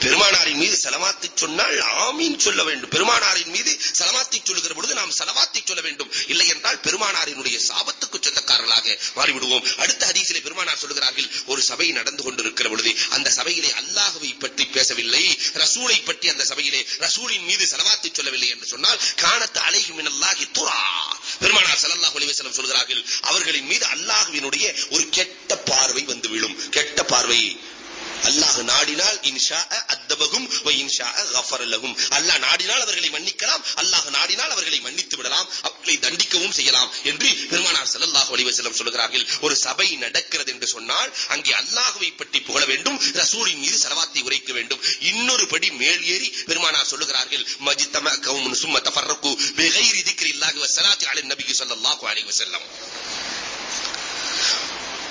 பெருமானாரின் மீது சலமாத்தை சொன்னால் ஆமீன் சொல்ல வேண்டும். பெருமானாரின் மீது சலமாத்தை சொல்லுகிற பொழுது நாம் சலவாத்தை சொல்ல வேண்டும். இல்லை என்றால் பெருமானாரினுடைய சாபத்துக்கு சொந்தக்காரர்களாக மாறிவிடுவோம். அடுத்த ஹதீஸிலே பெருமானார் சொல்லுகிறார்கள் ஒரு சபை நடந்து கொண்டிருக்கிற பொழுது அந்த சபையிலே அல்லாஹுவை பற்றி பேசவில்லை ரசூலை பற்றி அந்த சபையிலே ரசூலின் மீது சலவாத்தை சொல்லவில்லை என்று சொன்னால் காணத்து அலைஹி மினல்லாஹி துரா. பெருமானார் ஸல்லல்லாஹு அலைஹி வஸல்லம் சொல்கிறார்கள் அவர்களின் மீது அல்லாஹ்வினுடைய ஒரு கெட்ட பார்வை வந்து விழும். கெட்ட பார்வை. அல்லாஹ் நாடினால் இன்ஷா அத்தபகும் வ இன்ஷா கஃபர லஹும் அல்லாஹ் நாடினால் அவர்களை மன்னிக்கலாம் அல்லாஹ் நாடினால் அவர்களை மன்னித்து விடலாம் அவர்களை தண்டிக்கவும் செய்யலாம் என்று பெருமானார் ஸல்லல்லாஹு அலைஹி வஸல்லம் சொல்கிறார்கள் ஒரு சபை நடக்கிறது என்று சொன்னால் அங்கே அல்லாஹ்வை பற்றி புகழ வேண்டும் ரசூலின் மீது சலவாத்தை உரைக்க வேண்டும். இன்னொரு படி மேல் ஏறி பெருமானார் சொல்லுகிறார்கள் மஜ்தம கவுமுன் சும்ம தஃபர்ரகு பிகைரி திக்ரில்லாஹி வ அலை நபி ஸல்லல்லாஹு அலைஹி வஸல்லம்.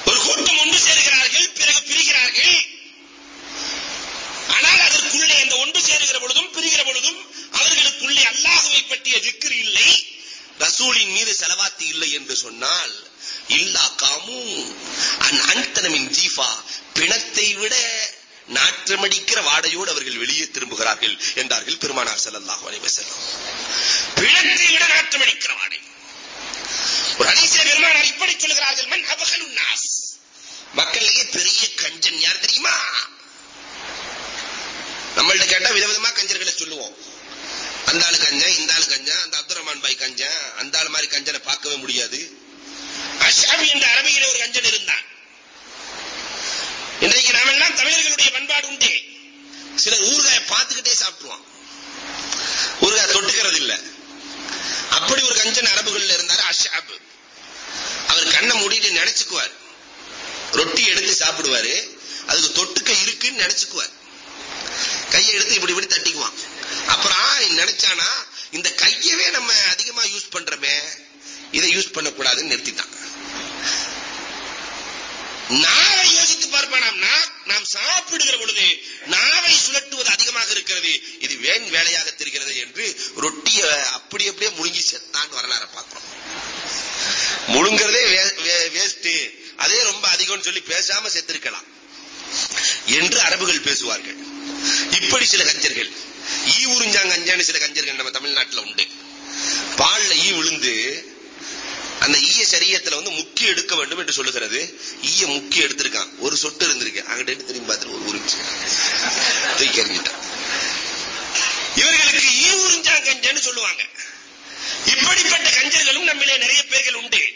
ஒரு கூட்டம் ஒன்று சேர்கிறார்கள் பிறகு பிரிகிறார்கள். ஆனால் அதற்குள்ளே அந்த ஒன்று சேருகிற பொழுதும் பிரிகிற பொழுதும் அவர்களுக்குள்ளே அல்லாஹுவை பற்றிய திக்ர் இல்லை. ரசூலின் மீது செலவாத்தி இல்லை என்று சொன்னால் இல்லா காமு அன் அன்தனமின் ஜீஃபா பிணத்தை விட நாற்றமடிக்கிற வாடையோடு அவர்கள் வெளியே திரும்புகிறார்கள் என்றார்கள் பெருமானார் செல்லல்லாஹு அலைஹி வஸல்லம் பிணத்தை விட நாற்றமடிக்கிற வாடை ஒரு ஹதீஸில் பெருமானார் இப்படி சொல்கிறார்கள் மன் அபகலுன் நாஸ் மக்களிலேயே பெரிய கஞ்சன் யார் தெரியுமா நம்மள்ட்ட கேட்டா விதவிதமா கஞ்சர்களை சொல்லுவோம் அந்த ஆளு கஞ்சன் இந்த ஆளு கஞ்சன் அந்த அப்துல் ரஹ்மான் பாய் கஞ்சன் அந்த ஆள் மாதிரி கஞ்சனை பார்க்கவே முடியாது அஷாபி என்ற அரபியில ஒரு கஞ்சன் இருந்தான் இன்றைக்கு நாமெல்லாம் தமிழர்களுடைய பண்பாடு உண்டு சிலர் ஊறுகாய பார்த்துக்கிட்டே சாப்பிட்டுருவான் ஊறுகாய் தொட்டுக்கிறது இல்ல அப்படி ஒரு கஞ்சன் அரபுகள்ல இருந்தாரு அஷாப் அவர் கண்ணை மூடிட்டு நினைச்சுக்குவார் ரொட்டி எடுத்து சாப்பிடுவாரு அதுக்கு தொட்டுக்க இருக்குன்னு நினைச்சுக்குவார் கையை எடுத்து இப்படி இப்படி தட்டிக்குவான் அப்புறம் நினைச்சானா இந்த கையவே நம்ம அதிகமா யூஸ் பண்றோமே இதை யூஸ் பண்ணக்கூடாதுன்னு நிறுத்திட்டான் நாவை யோசித்து பார்ப்பானாம் நாம் சாப்பிடுகிற பொழுது நாவை சுழட்டுவது அதிகமாக இருக்கிறது இது வேன் வேலையாக தெரிகிறது என்று ரொட்டிய அப்படி அப்படியே முழுங்கி செத்தான்னு வரலாற பார்க்கிறோம் முழுங்கிறதே வேஸ்ட் அதே ரொம்ப அதிகம்னு சொல்லி பேசாம செத்திருக்கலாம் என்று அரபுகள் பேசுவார்கள் இப்படி சில கஞ்சர்கள் ஈ உறிஞ்சாங்க அஞ்சான்னு சில கஞ்சர்கள் நம்ம தமிழ்நாட்டுல உண்டு பால்ல ஈ விழுந்து அந்த ஈய சரியத்துல வந்து முக்கிய எடுக்க வேண்டும் என்று சொல்லுகிறது. ஈய முக்கிய எடுத்திருக்கான். ஒரு சொட்டு இருந்திருக்கு. அங்கிட்ட திரும்பி பார்த்துட்டு ஒரு உரிஞ்சு தூக்கி எறிஞ்சிட்டான் இவர்களுக்கு ஈ உறிஞ்சாங்கன்னு சொல்லுவாங்க. இப்படிப்பட்ட கஞ்சர்களும் நம்மளே நிறைய பேர்கள் உண்டு.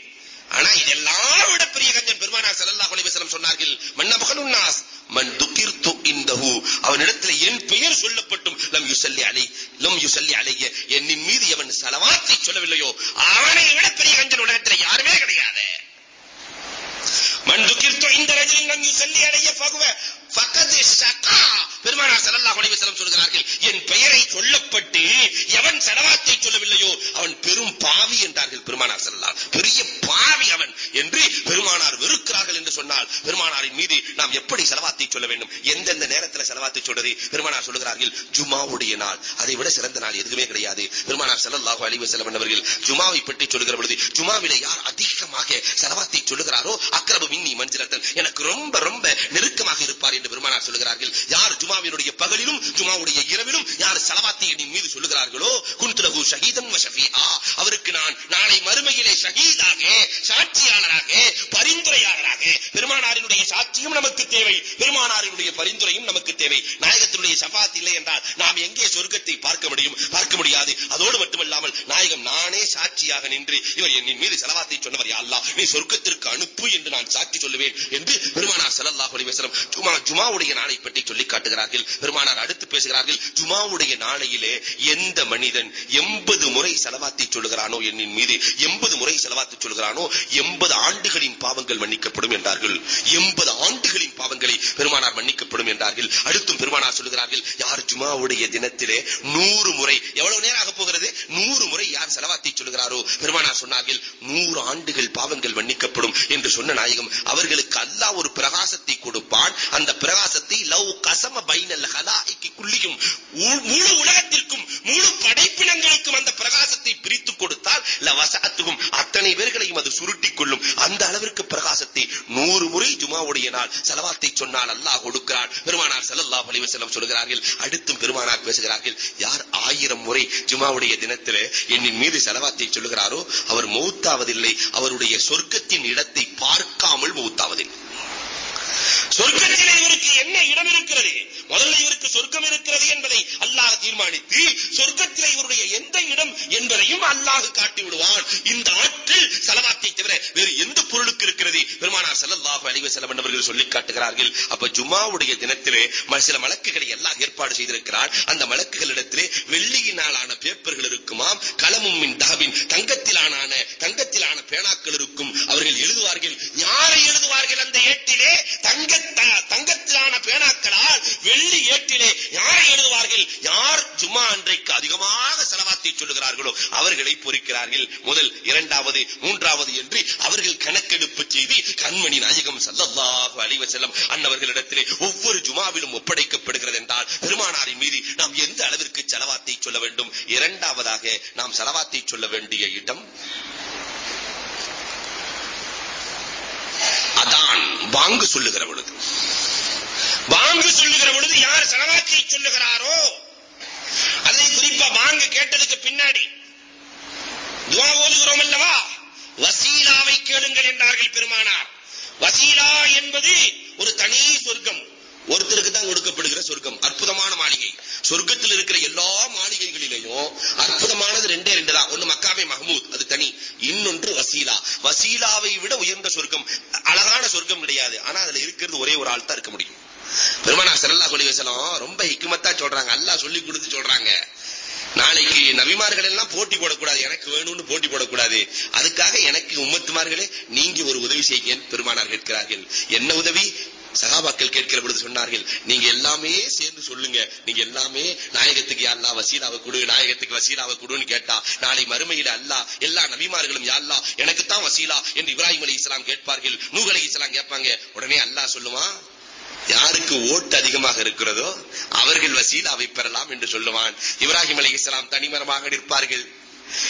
ஆனா இதெல்லாம் விட பெரிய கஞ்சன் பெருமானார் ஸல்லல்லாஹு அலைஹி வஸல்லம் சொன்னார்கள் மன் அபகலுன் மன் துகிர்து இந்தஹு அவனிடத்தில் என் பெயர் சொல்லப்பட்டும். லம் யுஸல்லி அலை லம் யுஸல்லி அலைய. என்னின் மீது எவன் ஸலவாத்தை சொல்லவில்லையோ அவனை விட பெரிய கஞ்சன் உலகத்தில் யாருமே கிடையாது. மன் துகிர்து இந்த ரஜிலின் லம் யுஸல்லி அலைய பகுவ. பக்கத்து சகா பெருமானார் ஸல்லல்லாஹு அலைஹி வஸல்லம் சொல்கிறார்கள் என் பெயரை சொல்லப்பட்டு எவன் ஸலவாத்தை சொல்லவில்லையோ அவன் பெரும் பாவி என்றார்கள் பெருமானார் ஸல்லல்லாஹு. பெரிய பாவி அவன் என்று பெருமானார் வெறுக்கிறார்கள் என்று சொன்னால் பெருமானாரின் மீது நாம் எப்படி செலவாத்தை சொல்ல வேண்டும்? எந்தெந்த நேரத்தில் செலவாத்தை சொல்றது? பெருமானார் சொல்லுகிறார்கள் ஜுமாவுடைய நாள். அதை விட சிறந்த நாள் எதுவுமே கிடையாது. பெருமானார் ஸல்லல்லாஹு அலைஹி வஸல்லம் அவர்கள் ஜுமாவை பற்றி சொல்லுகிற பொழுது ஜுமாவிலே யார் அதிகமாக செலவாத்தை சொல்லுகிறாரோ அக்ரபு மின்னி மஞ்சிரத்தன் எனக்கு ரொம்ப ரொம்ப நெருக்கமாக இருப்பார் என்று என்று பெருமானார் சொல்லுகிறார்கள். யார் ஜுமாவினுடைய பகலிலும் ஜுமாவுடைய இரவிலும் யார் செலவாத்தை என் மீது சொல்லுகிறார்களோ குன்துலகு ஷஹீதன் வ அவருக்கு நான் நாளை மறுமையிலே ஷஹீதாக சாட்சியாளராக பரிந்துரையாளராக பெருமானாரினுடைய சாட்சியும் நமக்கு தேவை. பெருமானாரினுடைய பரிந்துரையும் நமக்கு தேவை. நாயகத்தினுடைய சபாத் இல்லை என்றால் நாம் எங்கே சொர்க்கத்தை பார்க்க முடியும்? பார்க்க முடியாது. அதோடு மட்டுமல்லாமல் நாயகம் நானே சாட்சியாக நின்று இவர் என் மீது செலவாத்தை சொன்னவர் யா நீ சொர்க்கத்திற்கு அனுப்பு என்று நான் சாட்சி சொல்லுவேன் என்று பெருமானார் ஸல்லல்லாஹு அலைஹி வஸல்லம் ஜுமாவுடைய நாளை பற்றி சொல்லி காட்டுகிறார்கள். பெருமானார் அடுத்து பேசுகிறார்கள் ஜுமாவுடைய நாளையிலே எந்த மனிதன் எண்பது முறை செலவாத்தை சொல்லுகிறானோ என்னின் மீது? எண்பது முறை செலவாத்தை சொல்லுகிறானோ? எண்பது ஆண்டுகளின் பாவங்கள் மன்னிக்கப்படும் என்றார்கள். எண்பது ஆண்டுகளின் பாவங்களை பெருமானார் மன்னிக்கப்படும் என்றார்கள். அடுத்தும் பெருமானார் சொல்லுகிறார்கள் யார் ஜுமாவுடைய தினத்திலே நூறு முறை எவ்வளவு நேரம் ஆக போகிறது? நூறு முறை யார் செலவாத்தை சொல்லுகிறாரோ? பெருமானார் சொன்னார்கள் நூறு ஆண்டுகள் பாவங்கள் மன்னிக்கப்படும் என்று சொன்ன நாயகம் அவர்களுக்கு அல்லாஹ் ஒரு பிரகாசத்தை கொடுப்பான். அந்த பிரகாசத்தை லவ் கசம பைனல் ஹலாய்க்கு குள்ளியும். முழு உலகத்திற்கும் முழு படைப்பினங்களுக்கும் அந்த பிரகாசத்தை பிரித்து கொடுத்தால் லவசத்துக்கும் அத்தனை பேர்களையும் அது சுருட்டிக் கொள்ளும். அந்த அளவிற்கு பிரகாசத்தை நூறு முறை ஜுமாவுடைய நாள் செலவாத்தை சொன்னால் அல்லாஹ் கொடுக்கிறான். பெருமானார் ஸல்லல்லாஹு பழிவு வஸல்லம் சொல்கிறார்கள் அடுத்தும் பெருமானார் பேசுகிறார்கள் யார் ஆயிரம் முறை ஜுமாவுடைய தினத்தில் என்னின் மீது செலவாத்தை சொல்லுகிறாரோ அவர் மௌத்தாவதில்லை. அவருடைய சொர்க்கத்தின் இடத்தை பார்க்காமல் மௌத்தாவதில்லை. சொர்க்கத்திலே இவருக்கு என்ன இடம் இருக்கிறது? முதல்ல இவருக்கு சொர்க்கம் இருக்கிறது என்பதை அல்லாஹ் தீர்மானித்து சொர்க்கத்திலே இவருடைய எந்த இடம் என்பதையும் அல்லாஹ் காட்டி விடுவான் இந்த ஆற்றில் செலவாத்தை தவிர வேறு எந்த பொருளுக்கு இருக்கிறது? பெருமானார் செல்லல்லாஹு அழிவு வஸல்லம் அவர்கள் சொல்லி காட்டுகிறார்கள். அப்ப ஜுமாவுடைய தினத்திலே சில மலக்குகளை எல்லாம் ஏற்பாடு செய்திருக்கிறார் அந்த மலக்குகளிடத்திலே வெள்ளியினாலான பேப்பர்கள் இருக்குமாம் கலமும் மின் தஹபின் தங்கத்திலான தங்கத்திலான பேனாக்கள் இருக்கும். அவர்கள் எழுதுவார்கள். யாரை எழுதுவார்கள் அந்த ஏட்டிலே. தங்க தங்கத்திலான பேனாக்களால் வெள்ளி ஏட்டிலே யாரை எழுதுவார்கள்? யார் ஜும்மா அன்றைக்கு அதிகமாக செலவாத்தை சொல்லுகிறார்களோ அவர்களை பொறிக்கிறார்கள். முதல் இரண்டாவது மூன்றாவது என்று அவர்கள் கணக்கெடுப்பு செய்து கண்மணி நாயகம் ஸல்லல்லாஹு அலைஹி செல்லம் அன்னவர்களிடத்திலே ஒவ்வொரு ஜுமாவிலும் ஒப்படைக்கப்படுகிறது என்றால் பெருமானாரின் மீது நாம் எந்த அளவிற்கு செலவாத்தை சொல்ல வேண்டும்? இரண்டாவதாக நாம் செலவாத்தை சொல்ல வேண்டிய இடம்? அதான் வாங்கு சொல்லுகிற பொழுது. வாங்கு சொல்லுகிற பொழுது யார் செலவாத்தை சொல்லுகிறாரோ அதை குறிப்பா வாங்க கேட்டதுக்கு பின்னாடி துவா ஓதுகிறோம் அல்லவா? வசீலாவை கேளுங்கள் என்றார்கள் பெருமானார். வசீலா என்பது ஒரு தனி சொர்க்கம். ஒருத்தருக்கு தான் கொடுக்கப்படுகிற சொர்க்கம். அற்புதமான மாளிகை. சொர்க்கத்தில் இருக்கிற எல்லா மாளிகைகளிலேயும் அற்புதமானது ரெண்டே ரெண்டு தான். ஒண்ணு மக்காமே மஹமூத் அது தனி. இன்னொன்று வசீலா. வசீலாவை விட உயர்ந்த சொர்க்கம். அழகான சொர்க்கம் கிடையாது. ஆனா அதுல இருக்கிறது ஒரே ஒரு ஆள் தான் இருக்க முடியும். பெருமானா சரல்லா அலைஹி வசலம் ரொம்ப ஹிக்குமத்தா சொல்றாங்க. அல்லாஹ் சொல்லி கொடுத்து சொல்றாங்க. நாளைக்கு நபிமார்கள் எல்லாம் போட்டி போடக்கூடாது. எனக்கு வேணும்னு போட்டி போடக்கூடாது. அதுக்காக எனக்கு உம்மத்துமார்களே நீங்க ஒரு உதவி செய்யுங்க பெருமானார் கேட்கிறார்கள். என்ன உதவி? சகாபாக்கள் கேட்கிற பொழுது சொன்னார்கள் நீங்க எல்லாமே சேர்ந்து சொல்லுங்க. நீங்க எல்லாமே நாயகத்துக்கு யாழ்லா வசீலாவை கொடு நாயகத்துக்கு வசீலாவை கொடுன்னு கேட்டா நாளை மறுமையில அல்லா எல்லா நபிமார்களும் யாழ்லா அல்லாஹ் எனக்கு தான் வசீலா என்று இப்ராஹிம் அலி இஸ்லாம் கேட்பார்கள் நூஹ் அலி இஸ்லாம் கேட்பாங்க. உடனே அல்லாஹ் சொல்லுவான் யாருக்கு ஓட்டு அதிகமாக இருக்கிறதோ அவர்கள் வசீலாவை பெறலாம் என்று சொல்லுவான். இப்ராஹிம் அலி இஸ்லாம் தனிமரமாக நிற்பார்கள்.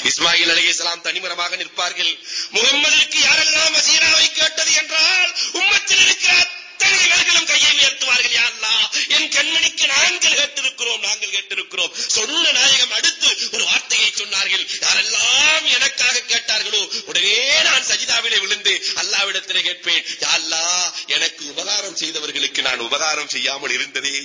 இஸ்மாயில் அலி இஸ்லாம் தனிமரமாக நிற்பார்கள். முகம்மதுக்கு யாரெல்லாம் வசீலாவை கேட்டது என்றால் உம்மத்தில் செய்யாமல் இருந்ததே